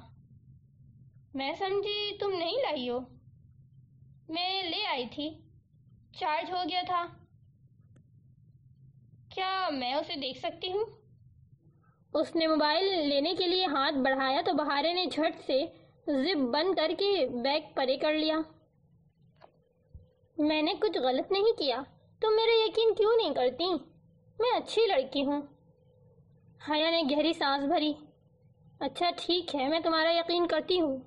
میں سمجھی تم نہیں لائی ہو۔ میں لے آئی تھی۔ چارج ہو گیا تھا۔ کیا میں اسے دیکھ سکتی ہوں؟ اس نے موبائل لینے کے لیے ہاتھ بڑھایا تو بہارے نے جھٹ سے زپ بند کر کے بیگ پرے کر لیا۔ میں نے کچھ غلط نہیں کیا، تو میرا یقین کیوں نہیں کرتی؟ میں اچھی لڑکی ہوں۔ حیا نے گہری سانس بھری۔ اچھا ٹھیک ہے، میں تمہارا یقین کرتی ہوں۔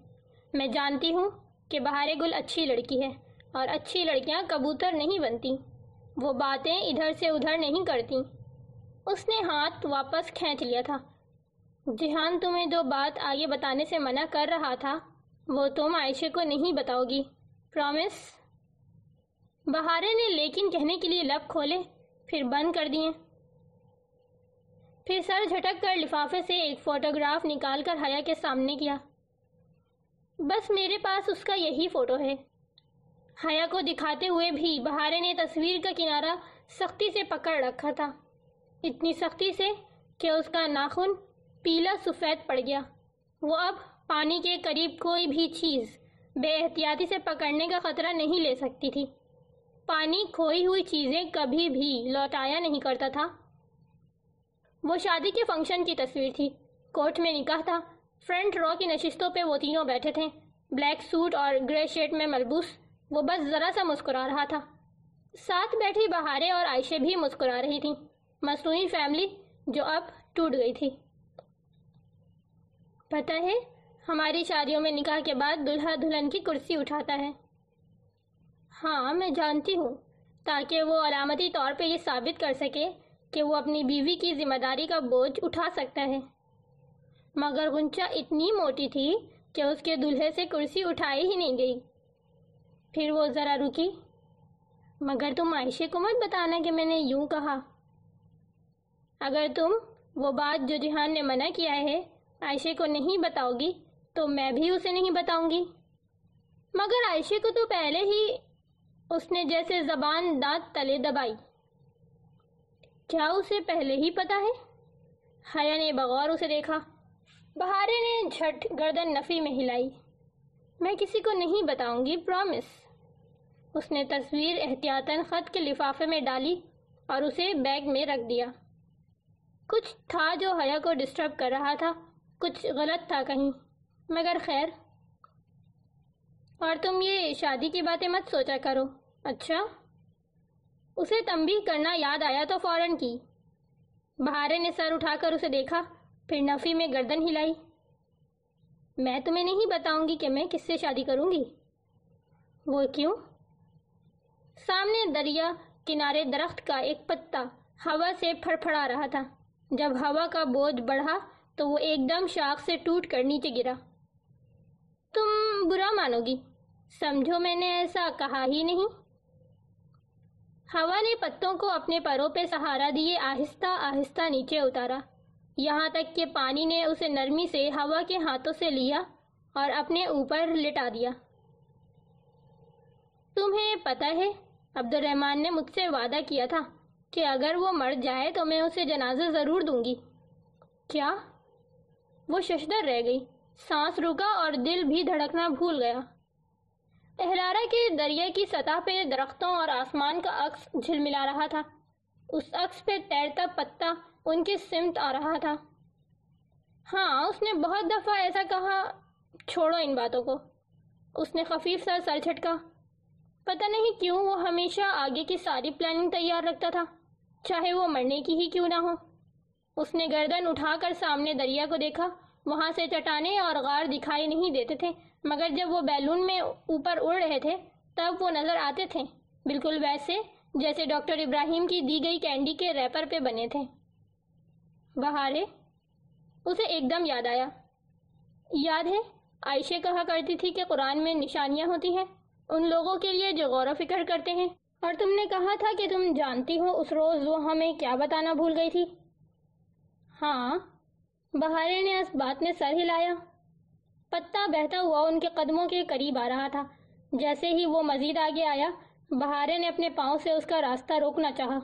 میں جانتی ہوں کہ بہار گل اچھی لڑکی ہے اور اچھی لڑکیاں کبوتر نہیں بنتی۔ وہ باتیں ادھر سے ادھر نہیں کرتی۔ اس نے ہاتھ واپس کھینچ لیا تھا۔ جہان تمہیں دو بات آگے بتانے سے منع کر رہا تھا، وہ تم عائشہ کو نہیں بتاؤ گی۔ پرومس بہارے نے لیکن کہنے کے لیے لب کھولے، پھر بند کر دیے۔ پھر سر جھٹک کر لفافے سے ایک فوٹوگراف نکال کر حیا کے سامنے کیا۔ بس میرے پاس اس کا یہی فوٹو ہے۔ حیا کو دکھاتے ہوئے بھی بہارے نے تصویر کا کنارہ سختی سے پکڑ رکھا تھا۔ اتنی سختی سے کہ اس کا ناخن پیلا سفید پڑ گیا۔ وہ اب پانی کے قریب کوئی بھی چیز بے احتیاطی سے پکڑنے کا خطرہ نہیں لے سکتی تھی۔ پانی کھوئی ہوئی چیزیں کبھی بھی لوٹایا نہیں کرتا تھا۔ وہ شادی کے فنکشن کی تصویر تھی۔ کوٹ میں نکاح تھا۔ فرنٹ رو کی نشستوں پہ وہ تینوں بیٹھے تھے۔ بلیک سوٹ اور گرے شیٹ میں ملبوس وہ بس ذرا سا مسکرا رہا تھا۔ ساتھ بیٹھی بہارے اور عائشے بھی مسکرا رہی تھی مصنوعی فیملی جو اب ٹوٹ گئی تھی۔ پتہ ہے، ہماری شادیوں میں نکاح کے بعد دلہا دلہن کی کرسی اٹھاتا ہے۔ ہاں میں جانتی ہوں، تاکہ وہ علامتی طور پہ یہ ثابت کر سکے کہ وہ اپنی بیوی کی ذمہ داری کا بوجھ اٹھا سکتا ہے۔ مگر غنچہ اتنی موٹی تھی کہ اس کے دلہے سے کرسی اٹھائی ہی نہیں گئی۔ پھر وہ ذرا رکی۔ مگر تم عائشے کو مت بتانا کہ میں نے یوں کہا۔ اگر تم وہ بات جو جہان نے منع کیا ہے عائشے کو نہیں بتاؤ گی، تو میں بھی اسے نہیں بتاؤں گی۔ مگر عائشے کو تو پہلے ہی اس نے جیسے زبان دانت تلے دبائی۔ کیا اسے پہلے ہی پتا ہے؟ حیا نے بغور اسے دیکھا۔ بہارے نے جھٹ گردن نفی میں ہلائی۔ میں کسی کو نہیں بتاؤں گی پرومس اس نے تصویر احتیاطاً خط کے لفافے میں ڈالی اور اسے بیگ میں رکھ دیا۔ کچھ تھا جو حیا کو ڈسٹرب کر رہا تھا، کچھ غلط تھا کہیں۔ مگر خیر۔ اور تم یہ شادی کی باتیں مت سوچا کرو اچھا؟ اسے تنبیہ کرنا یاد آیا تو فوراً کی۔ بہارے نے سر اٹھا کر اسے دیکھا، پھر نفی میں گردن ہلائی۔ میں تمہیں نہیں بتاؤں گی کہ میں کس سے شادی کروں گی؟ وہ کیوں؟ سامنے دریا کنارے درخت کا ایک پتا ہوا سے پھڑ پھڑا رہا تھا۔ جب ہوا کا بوجھ بڑھا تو وہ ایک دم شاخ سے ٹوٹ کر نیچے گرا۔ تم برا مانو گی۔ سمجھو میں نے ایسا کہا ہی نہیں۔ ہوا نے پتوں کو اپنے پروں پہ سہارا دیے، آہستہ آہستہ نیچے اتارا۔ یہاں تک کہ پانی نے اسے نرمی سے ہوا کے ہاتھوں سے لیا اور اپنے اوپر لٹا دیا۔ تمہیں پتہ ہے عبد الرحمن نے مجھ سے وعدہ کیا تھا کہ اگر وہ مر جائے تو میں اسے جنازہ ضرور دوں گی۔ کیا؟ وہ ششدر رہ گئی۔ سانس رکا اور دل بھی دھڑکنا بھول گیا۔ اہلارا کے دریا کی سطح پہ درختوں اور آسمان کا عکس جھلملا رہا تھا۔ اس عکس پہ تیرتا پتا ان کی سمت آ رہا تھا۔ ہاں اس نے بہت دفعہ ایسا کہا، چھوڑو ان باتوں کو۔ اس نے خفیف سا سر جھٹکا پتہ نہیں کیوں وہ ہمیشہ آگے کی ساری پلاننگ تیار رکھتا تھا۔ چاہے وہ مرنے کی ہی کیوں نہ ہو۔ اس نے گردن اٹھا کر سامنے دریا کو دیکھا۔ وہاں سے چٹانے اور غار دکھائی نہیں دیتے تھے، مگر جب وہ بیلون میں اوپر اڑ رہے تھے، تب وہ نظر آتے تھے۔ بالکل ویسے جیسے ڈاکٹر ابراہیم کی دی گئی کینڈی کے ریپر پہ بنے تھے۔ بہارے، اسے ایک دم یاد آیا۔ یاد ہے، عائشہ کہا کرتی تھی کہ قرآن میں نشانیاں ہوتی ہیں۔ ان لوگوں کے لیے جو غور و فکر کرتے ہیں۔ اور تم نے کہا تھا کہ تم جانتی ہو اس روز وہ ہمیں کیا بتانا بھول گئی تھی۔ ہاں بہارے نے اس بات میں سر ہلایا۔ پتا بہتا ہوا ان کے قدموں کے قریب آ رہا تھا۔ جیسے ہی وہ مزید آگے آیا، بہارے نے اپنے پاؤں سے اس کا راستہ روکنا چاہا۔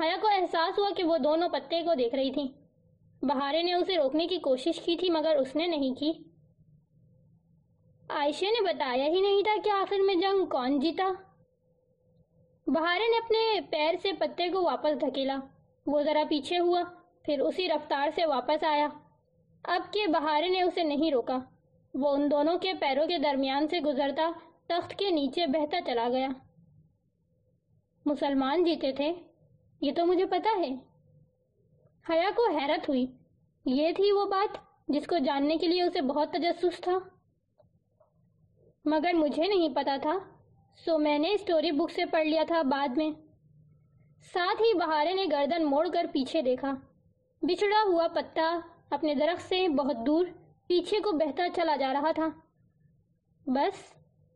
حیا کو احساس ہوا کہ وہ دونوں پتے کو دیکھ رہی تھی بہارے نے اسے روکنے کی کوشش کی تھی، مگر اس نے نہیں کی۔ عائشہ نے بتایا ہی نہیں تھا کہ آخر میں جنگ کون جیتا۔ بہارے نے اپنے پیر سے پتے کو واپس دھکیلا۔ وہ ذرا پیچھے ہوا، پھر اسی رفتار سے واپس آیا۔ اب کے بہارے نے اسے نہیں روکا، وہ ان دونوں کے پیروں کے درمیان سے گزرتا تخت کے نیچے بہتا چلا گیا۔ مسلمان جیتے تھے، یہ تو مجھے پتا ہے۔ حیا کو حیرت ہوئی۔ یہ تھی وہ بات جس کو جاننے کے لیے اسے بہت تجسس تھا۔ مگر مجھے نہیں پتا تھا۔ سو میں نے اسٹوری بک سے پڑھ لیا تھا بعد میں۔ ساتھ ہی بہارے نے گردن موڑ کر پیچھے دیکھا۔ بچھڑا ہوا پتا اپنے درخت سے بہت دور پیچھے کو بہتا چلا جا رہا تھا۔ بس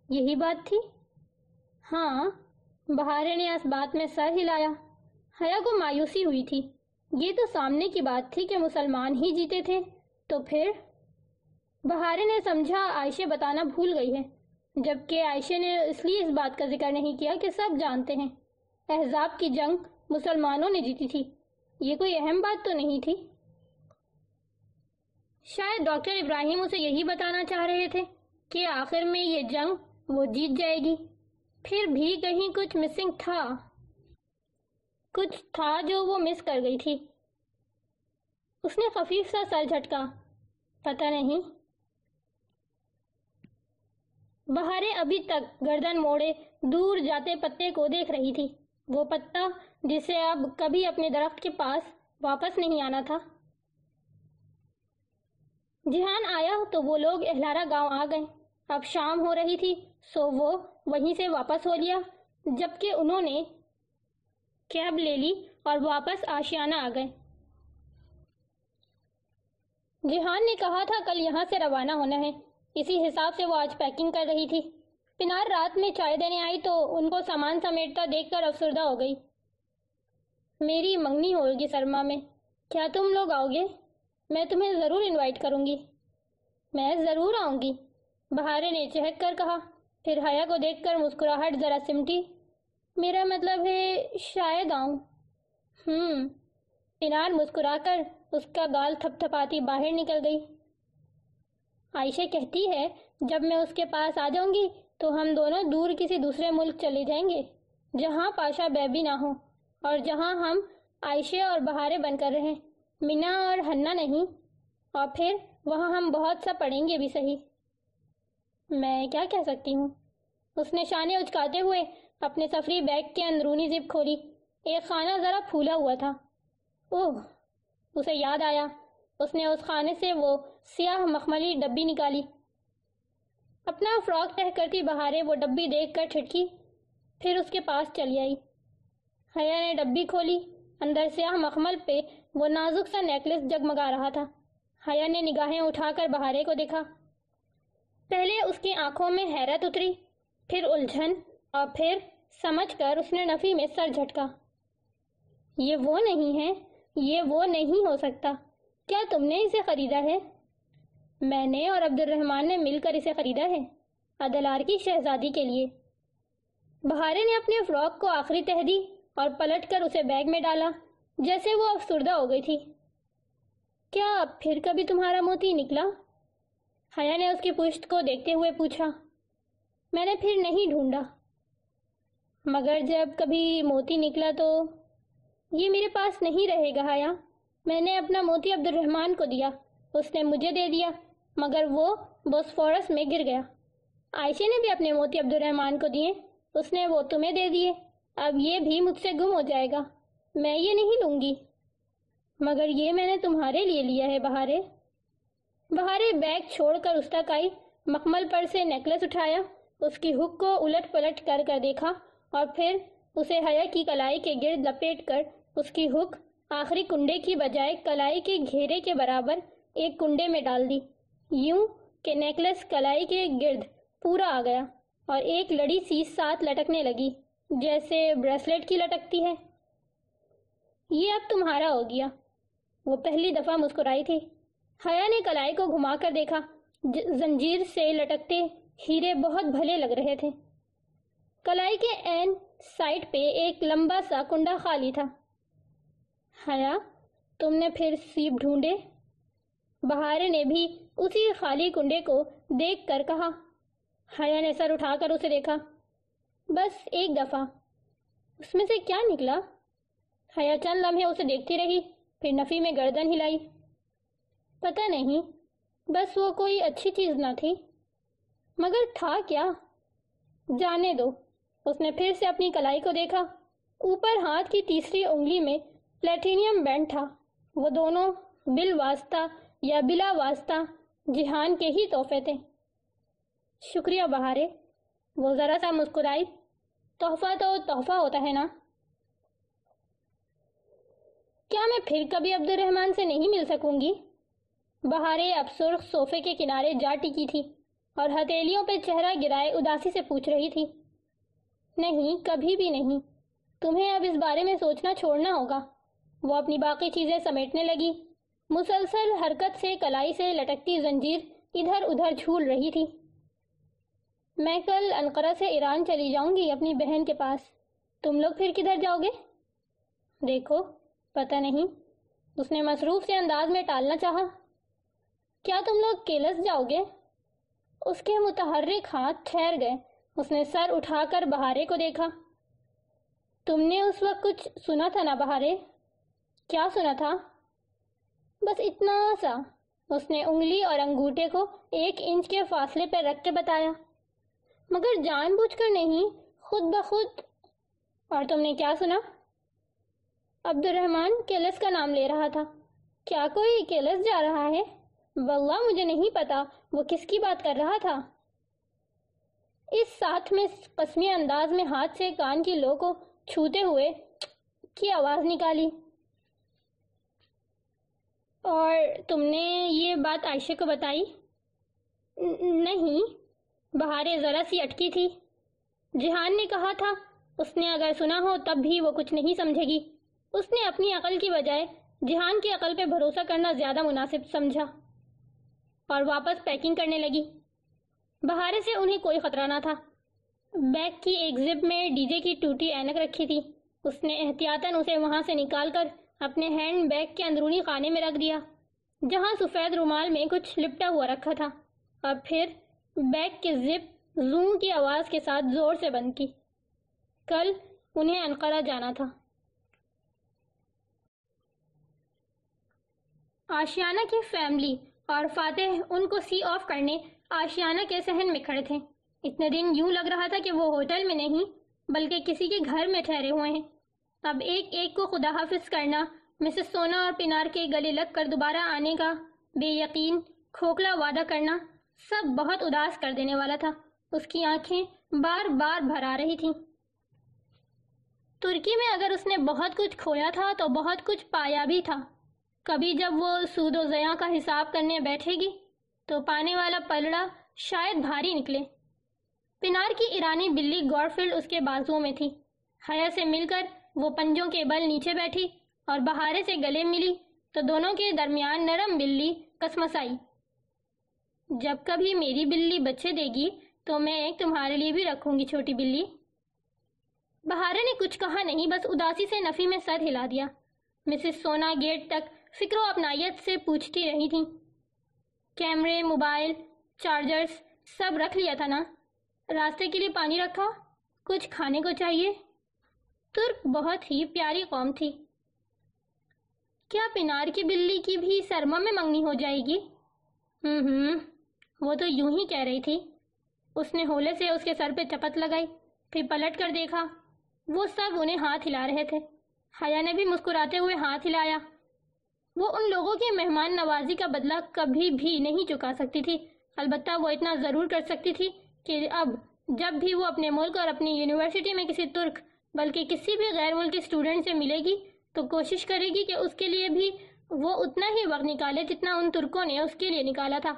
یہی بات تھی۔ ہاں بہارے نے اس بات میں سر ہلایا۔ حیا کو مایوسی ہوئی تھی۔ یہ تو سامنے کی بات تھی کہ مسلمان ہی جیتے تھے۔ تو پھر بہارے نے سمجھا عائشہ بتانا بھول گئی ہے۔ جبکہ عائشہ نے اس لیے اس بات کا ذکر نہیں کیا کہ سب جانتے ہیں۔ احزاب کی جنگ مسلمانوں نے جیتی تھی۔ یہ کوئی اہم بات تو نہیں تھی۔ شاید ڈاکٹر ابراہیم اسے یہی بتانا چاہ رہے تھے کہ آخر میں یہ جنگ وہ جیت جائے گی۔ پھر بھی کہیں کچھ مسنگ تھا۔ کچھ تھا جو وہ مس کر گئی تھی۔ اس نے خفیف سا سر جھٹکا۔ پتہ نہیں۔ بہارے ابھی تک گردن موڑے دور جاتے پتے کو دیکھ رہی تھی۔ وہ پتا جسے اب کبھی اپنے درخت کے پاس واپس نہیں آنا تھا۔ جہان آیا تو وہ لوگ اہلارا گاؤں آ گئے۔ اب شام ہو رہی تھی سو وہ وہیں سے واپس ہو لیا، جبکہ انہوں نے کیب لے لی اور واپس آشیانہ آ گئے۔ جہان نے کہا تھا، کل یہاں سے روانہ ہونا ہے۔ اسی حساب سے وہ آج پیکنگ کر رہی تھی۔ پنار رات میں چائے دینے آئی تو ان کو سامان سمیٹتا دیکھ کر افسردہ ہو گئی۔ میری منگنی ہوگی سرما میں۔ کیا تم لوگ آؤ گے؟ میں تمہیں ضرور انوائٹ کروں گی۔ میں ضرور آؤں گی۔ بہارے نے چہک کر کہا۔ پھر حیا کو دیکھ کر مسکراہٹ ذرا سمٹی۔ میرا مطلب ہے شاید آؤں۔ ہم انار مسکرا کر اس کا گال تھپ تھپاتی باہر نکل گئی۔ عائشہ کہتی ہے، جب میں اس کے پاس آ جاؤں گی تو ہم دونوں دور کسی دوسرے ملک چلے جائیں گے، جہاں پاشا بیبی نہ ہو اور جہاں ہم عائشے اور بہارے بن کر رہیں۔ مینا اور ہنہ نہیں۔ اور پھر وہاں ہم بہت سا پڑھیں گے بھی صحیح۔ میں کیا کہہ سکتی ہوں؟ اس نے شانے اچکاتے ہوئے اپنے سفری بیگ کے اندرونی زپ کھولی۔ ایک خانہ ذرا پھولا ہوا تھا۔ اوہ، اسے یاد آیا۔ اس نے اس خانے سے وہ سیاہ مخملی ڈبی نکالی۔ اپنا فراک تہ کرتی بہارے وہ ڈبی دیکھ کر چھٹکی، پھر اس کے پاس چلی آئی۔ حیا نے ڈبی کھولی، اندر سیاہ مخمل پہ وہ نازک سا نیکلس جگمگا رہا تھا۔ حیا نے نگاہیں اٹھا کر بہارے کو دیکھا۔ پہلے اس کی آنکھوں میں حیرت اتری، پھر الجھن اور پھر سمجھ کر اس نے نفی میں سر جھٹکا۔ یہ وہ نہیں ہے، یہ وہ نہیں ہو سکتا۔ کیا تم نے اسے خریدا ہے؟ میں نے اور عبد الرحمن نے مل کر اسے خریدا ہے، عدلار کی شہزادی کے لیے۔ بہارے نے اپنے فراک کو آخری تہ دی اور پلٹ کر اسے بیگ میں ڈالا، جیسے وہ افسردہ ہو گئی تھی۔ کیا پھر کبھی تمہارا موتی نکلا؟ حیا نے اس کی پشت کو دیکھتے ہوئے پوچھا۔ میں نے پھر نہیں ڈھونڈا۔ مگر جب کبھی موتی نکلا تو یہ میرے پاس نہیں رہے گا، حیا۔ میں نے اپنا موتی عبد الرحمن کو دیا۔ اس نے مجھے دے دیا، مگر وہ بوسفورس میں گر گیا۔ عائشہ نے بھی اپنے موتی عبد الرحمن کو دیے۔ اس نے وہ تمہیں دے دیے۔ اب یہ بھی مجھ سے گم ہو جائے گا۔ میں یہ نہیں لوں گی۔ مگر یہ میں نے تمہارے لیے لیا ہے، بہارے۔ بہارے بیگ چھوڑ کر اس تک آئی پر سے نیکلس اٹھایا۔ اس کی ہک کو الٹ پلٹ کر کر دیکھا اور پھر اسے حیا کی کلائی کے گرد لپیٹ کر اس کی ہک آخری کنڈے کی بجائے کلائی کے گھیرے کے برابر ایک کنڈے میں ڈال دی۔ یوں کہ نیکلس کلائی کے گرد پورا آ گیا اور ایک لڑی سی ساتھ لٹکنے لگی، جیسے بریسلیٹ کی لٹکتی ہے۔ یہ اب تمہارا ہو گیا۔ وہ پہلی دفعہ مسکرائی تھی حیا نے کلائی کو گھما کر دیکھا۔ زنجیر سے لٹکتے ہیرے بہت بھلے لگ رہے تھے۔ کلائی کے این سائٹ پہ ایک لمبا سا کنڈا خالی تھا۔ حیا، تم نے پھر سیب ڈھونڈے۔ بہارے نے بھی اسی خالی کنڈے کو دیکھ کر کہا۔ حیا نے سر اٹھا کر اسے دیکھا۔ بس ایک دفعہ۔ اس میں سے کیا نکلا؟ حیا چند لمحے اسے دیکھتی رہی، پھر نفی میں گردن ہلائی۔ پتہ نہیں، بس وہ کوئی اچھی چیز نہ تھی۔ مگر تھا کیا؟ جانے دو۔ اس نے پھر سے اپنی کلائی کو دیکھا۔ اوپر ہاتھ کی تیسری انگلی میں پلیٹینیم بینڈ تھا۔ وہ دونوں بل واسطہ یا بلا واسطہ جہان کے ہی تحفے تھے۔ شکریہ بہارے۔ وہ ذرا سا مسکرائی تحفہ تو تحفہ ہوتا ہے نا۔ کیا میں پھر کبھی عبد الرحمن سے نہیں مل سکوں گی؟ بہارے اب سرخ صوفے کے کنارے جا ٹکی تھی اور ہتیلیوں پہ چہرہ گرائے اداسی سے پوچھ رہی تھی۔ نہیں، کبھی بھی نہیں۔ تمہیں اب اس بارے میں سوچنا چھوڑنا ہوگا۔ وہ اپنی باقی چیزیں سمیٹنے لگی۔ مسلسل حرکت سے، کلائی سے لٹکتی زنجیر ادھر ادھر جھول رہی تھی۔ میں کل انقرہ سے ایران چلی جاؤں گی اپنی بہن کے پاس۔ تم لوگ پھر کدھر جاؤ گے؟ دیکھو، پتہ نہیں۔ اس نے مصروف سے انداز میں ٹالنا چاہا۔ کیا تم لوگ کیلس جاؤ گے؟ اس کے متحرک ہاتھ ٹھہر گئے۔ اس نے سر اٹھا کر بہارے کو دیکھا۔ تم نے اس وقت کچھ سنا تھا نا بہارے؟ کیا سنا تھا؟ بس اتنا سا۔ اس نے انگلی اور انگوٹھے کو ایک انچ کے فاصلے پر رکھ کے بتایا۔ مگر جان بوجھ کر نہیں، خود بخود۔ اور تم نے کیا سنا؟ عبد الرحمن کیلس کا نام لے رہا تھا۔ کیا کوئی کیلس جا رہا ہے؟ واللہ مجھے نہیں پتا وہ کس کی بات کر رہا تھا۔ اس ساتھ میں قسمی انداز میں ہاتھ سے کان کی لو کو چھوتے ہوئے کی آواز نکالی۔ اور تم نے یہ بات عائشہ کو بتائی؟ نہیں بہارے ذرا سی اٹکی تھی۔ جہان نے کہا تھا، اس نے اگر سنا ہو تب بھی وہ کچھ نہیں سمجھے گی۔ اس نے اپنی عقل کی بجائے جہان کی عقل پہ بھروسہ کرنا زیادہ مناسب سمجھا اور واپس پیکنگ کرنے لگی۔ بہارے سے انہیں کوئی خطرہ نہ تھا۔ بیگ کی ایک زب میں ڈی جے کی ٹوٹی اینک رکھی تھی۔ اس نے احتیاطاً اسے وہاں سے نکال کر اپنے ہینڈ بیگ کے اندرونی خانے میں رکھ دیا، جہاں سفید رومال میں کچھ لپٹا ہوا رکھا تھا۔ اور پھر بیگ کی زپ زوم کی آواز کے ساتھ زور سے بند کی۔ کل انہیں انقرہ جانا تھا۔ آشیانہ کی فیملی اور فاتح ان کو سی آف کرنے آشیانہ کے سہن میں کھڑے تھے۔ اتنے دن یوں لگ رہا تھا کہ وہ ہوٹل میں نہیں، بلکہ کسی کے گھر میں ٹھہرے ہوئے ہیں۔ اب ایک ایک کو خدا حافظ کرنا، مسز سونا اور پینار کے گلے لگ کر دوبارہ آنے کا بے یقین، کھوکھلا وعدہ کرنا سب بہت اداس کر دینے والا تھا۔ اس کی آنکھیں بار بار بھر آ رہی تھیں۔ ترکی میں اگر اس نے بہت کچھ کھویا تھا تو بہت کچھ پایا بھی تھا۔ کبھی جب وہ سود و زیاں کا حساب کرنے بیٹھے گی تو پانے والا پلڑا شاید بھاری نکلے۔ پنار کی ایرانی بلی گورفیلڈ اس کے بازوؤں میں تھی۔ حیا سے مل کر وہ پنجوں کے بل نیچے بیٹھی اور بہارے سے گلے ملی تو دونوں کے درمیان نرم بلی کسمسائی۔ جب کبھی میری بلی بچے دے گی تو میں ایک تمہارے لیے بھی رکھوں گی چھوٹی بلی۔ بہارے نے کچھ کہا نہیں، بس اداسی سے نفی میں سر ہلا دیا۔ مسز سونا گیٹ تک فکر و اپنائیت سے پوچھتی رہی تھی کیمرے، موبائل، چارجرز، سب رکھ لیا تھا نا؟ راستے کے لیے پانی رکھا؟ کچھ کھانے کو چاہیے؟ ترک بہت ہی پیاری قوم تھی۔ کیا پنار کی بلی کی بھی سرما میں منگنی ہو جائے گی؟ ہم ہم، وہ تو یوں ہی کہہ رہی تھی۔ اس نے ہولے سے اس کے سر پہ چپت لگائی، پھر پلٹ کر دیکھا، وہ سب انہیں ہاتھ ہلا رہے تھے۔ حیا نے بھی مسکراتے ہوئے ہاتھ ہلایا۔ وہ ان لوگوں کی مہمان نوازی کا بدلہ کبھی بھی نہیں چکا سکتی تھی۔ البتہ وہ اتنا ضرور کر سکتی تھی کہ اب جب بھی وہ اپنے ملک اور اپنی یونیورسٹی میں کسی ترک بلکہ کسی بھی غیر ملکی اسٹوڈنٹ سے ملے گی تو کوشش کرے گی کہ اس کے لیے بھی وہ اتنا ہی وقت نکالے جتنا ان ترکوں نے اس کے لیے نکالا تھا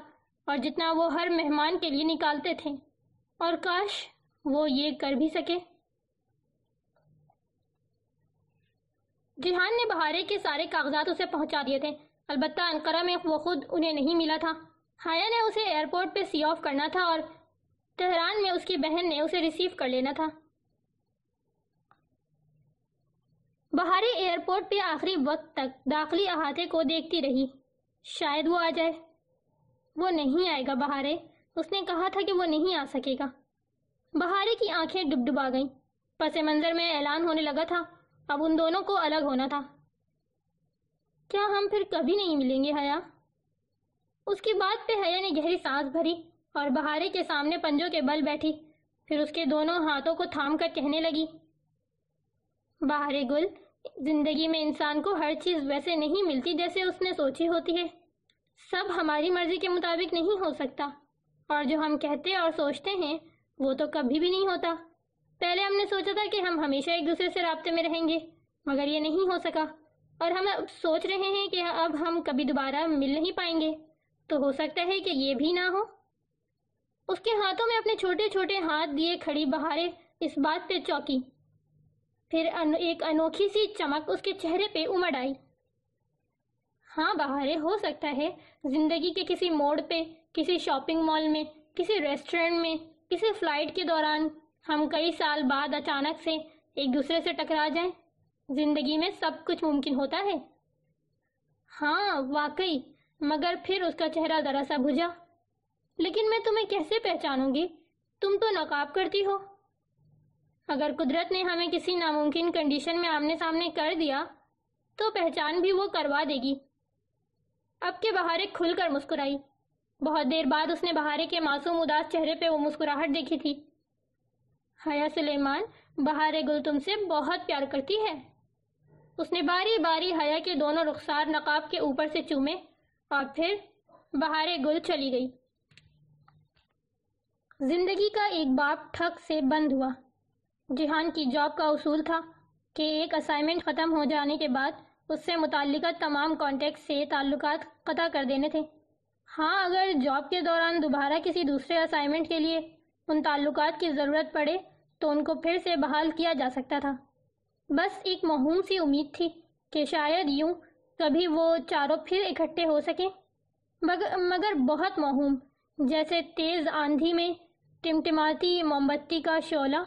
اور جتنا وہ ہر مہمان کے لیے نکالتے تھے۔ اور کاش وہ یہ کر بھی سکے۔ جہان نے بہارے کے سارے کاغذات اسے پہنچا دیے تھے۔ البتہ انقرہ میں وہ خود انہیں نہیں ملا تھا۔ ہایا نے اسے ایئرپورٹ پہ سی آف کرنا تھا اور تہران میں اس کی بہن نے اسے ریسیو کر لینا تھا۔ بہاری ایئرپورٹ پہ آخری وقت تک داخلی احاطے کو دیکھتی رہی۔ شاید وہ آ جائے۔ وہ نہیں آئے گا بہارے۔ اس نے کہا تھا کہ وہ نہیں آ سکے گا۔ بہارے کی آنکھیں ڈب ڈبا گئیں۔ پس منظر میں اعلان ہونے لگا تھا۔ اب ان دونوں کو الگ ہونا تھا۔ کیا ہم پھر کبھی نہیں ملیں گے، حیا؟ اس کی بات پہ حیا نے گہری سانس بھری اور بہارے کے سامنے پنجوں کے بل بیٹھی۔ پھر اس کے دونوں ہاتھوں کو تھام کر کہنے لگی، بہارے گل زندگی میں انسان کو ہر چیز ویسے نہیں ملتی جیسے اس نے سوچی ہوتی ہے۔ سب ہماری مرضی کے مطابق نہیں ہو سکتا۔ اور جو ہم کہتے اور سوچتے ہیں، وہ تو کبھی بھی نہیں ہوتا۔ پہلے ہم نے سوچا تھا کہ ہم ہمیشہ ایک دوسرے سے رابطے میں رہیں گے، مگر یہ نہیں ہو سکا۔ اور ہم اب سوچ رہے ہیں کہ اب ہم کبھی دوبارہ مل نہیں پائیں گے۔ تو ہو سکتا ہے کہ یہ بھی نہ ہو۔ اس کے ہاتھوں میں اپنے چھوٹے چھوٹے ہاتھ دیے کھڑی بہارے اس بات پہ چوکی۔ پھر ایک انوکھی سی چمک اس کے چہرے پہ امڑ آئی۔ ہاں بہارے ہو سکتا ہے۔ زندگی کے کسی موڑ پہ، کسی شاپنگ مال میں، کسی ریسٹورنٹ میں، کسی فلائٹ کے دوران ہم کئی سال بعد اچانک سے ایک دوسرے سے ٹکرا جائیں۔ زندگی میں سب کچھ ممکن ہوتا ہے۔ ہاں واقعی۔ مگر پھر اس کا چہرہ ذرا سا بجھا لیکن میں تمہیں کیسے پہچانوں گی؟ تم تو نقاب کرتی ہو۔ اگر قدرت نے ہمیں کسی ناممکن کنڈیشن میں آمنے سامنے کر دیا، تو پہچان بھی وہ کروا دے گی۔ اب کے بہارے کھل کر مسکرائی۔ بہت دیر بعد اس نے بہارے کے معصوم اداس چہرے پہ وہ مسکراہٹ دیکھی تھی۔ حیا سلیمان بہار گل تم سے بہت پیار کرتی ہے۔ اس نے باری باری حیا کے دونوں رخسار نقاب کے اوپر سے چومے اور پھر بہار گل چلی گئی۔ زندگی کا ایک باپ ٹھک سے بند ہوا۔ جہان کی جاب کا اصول تھا کہ ایک اسائنمنٹ ختم ہو جانے کے بعد اس سے متعلقہ تمام کانٹیکٹ سے تعلقات قطع کر دینے تھے۔ ہاں اگر جاب کے دوران دوبارہ کسی دوسرے اسائنمنٹ کے لیے ان تعلقات کی ضرورت پڑے تو ان کو پھر سے بحال کیا جا سکتا تھا۔ بس ایک مہوم سی امید تھی کہ شاید یوں کبھی وہ چاروں پھر اکٹھے ہو سکیں۔ مگر بہت مہوم جیسے تیز آندھی میں ٹمٹماتی موم بتی کا شعلہ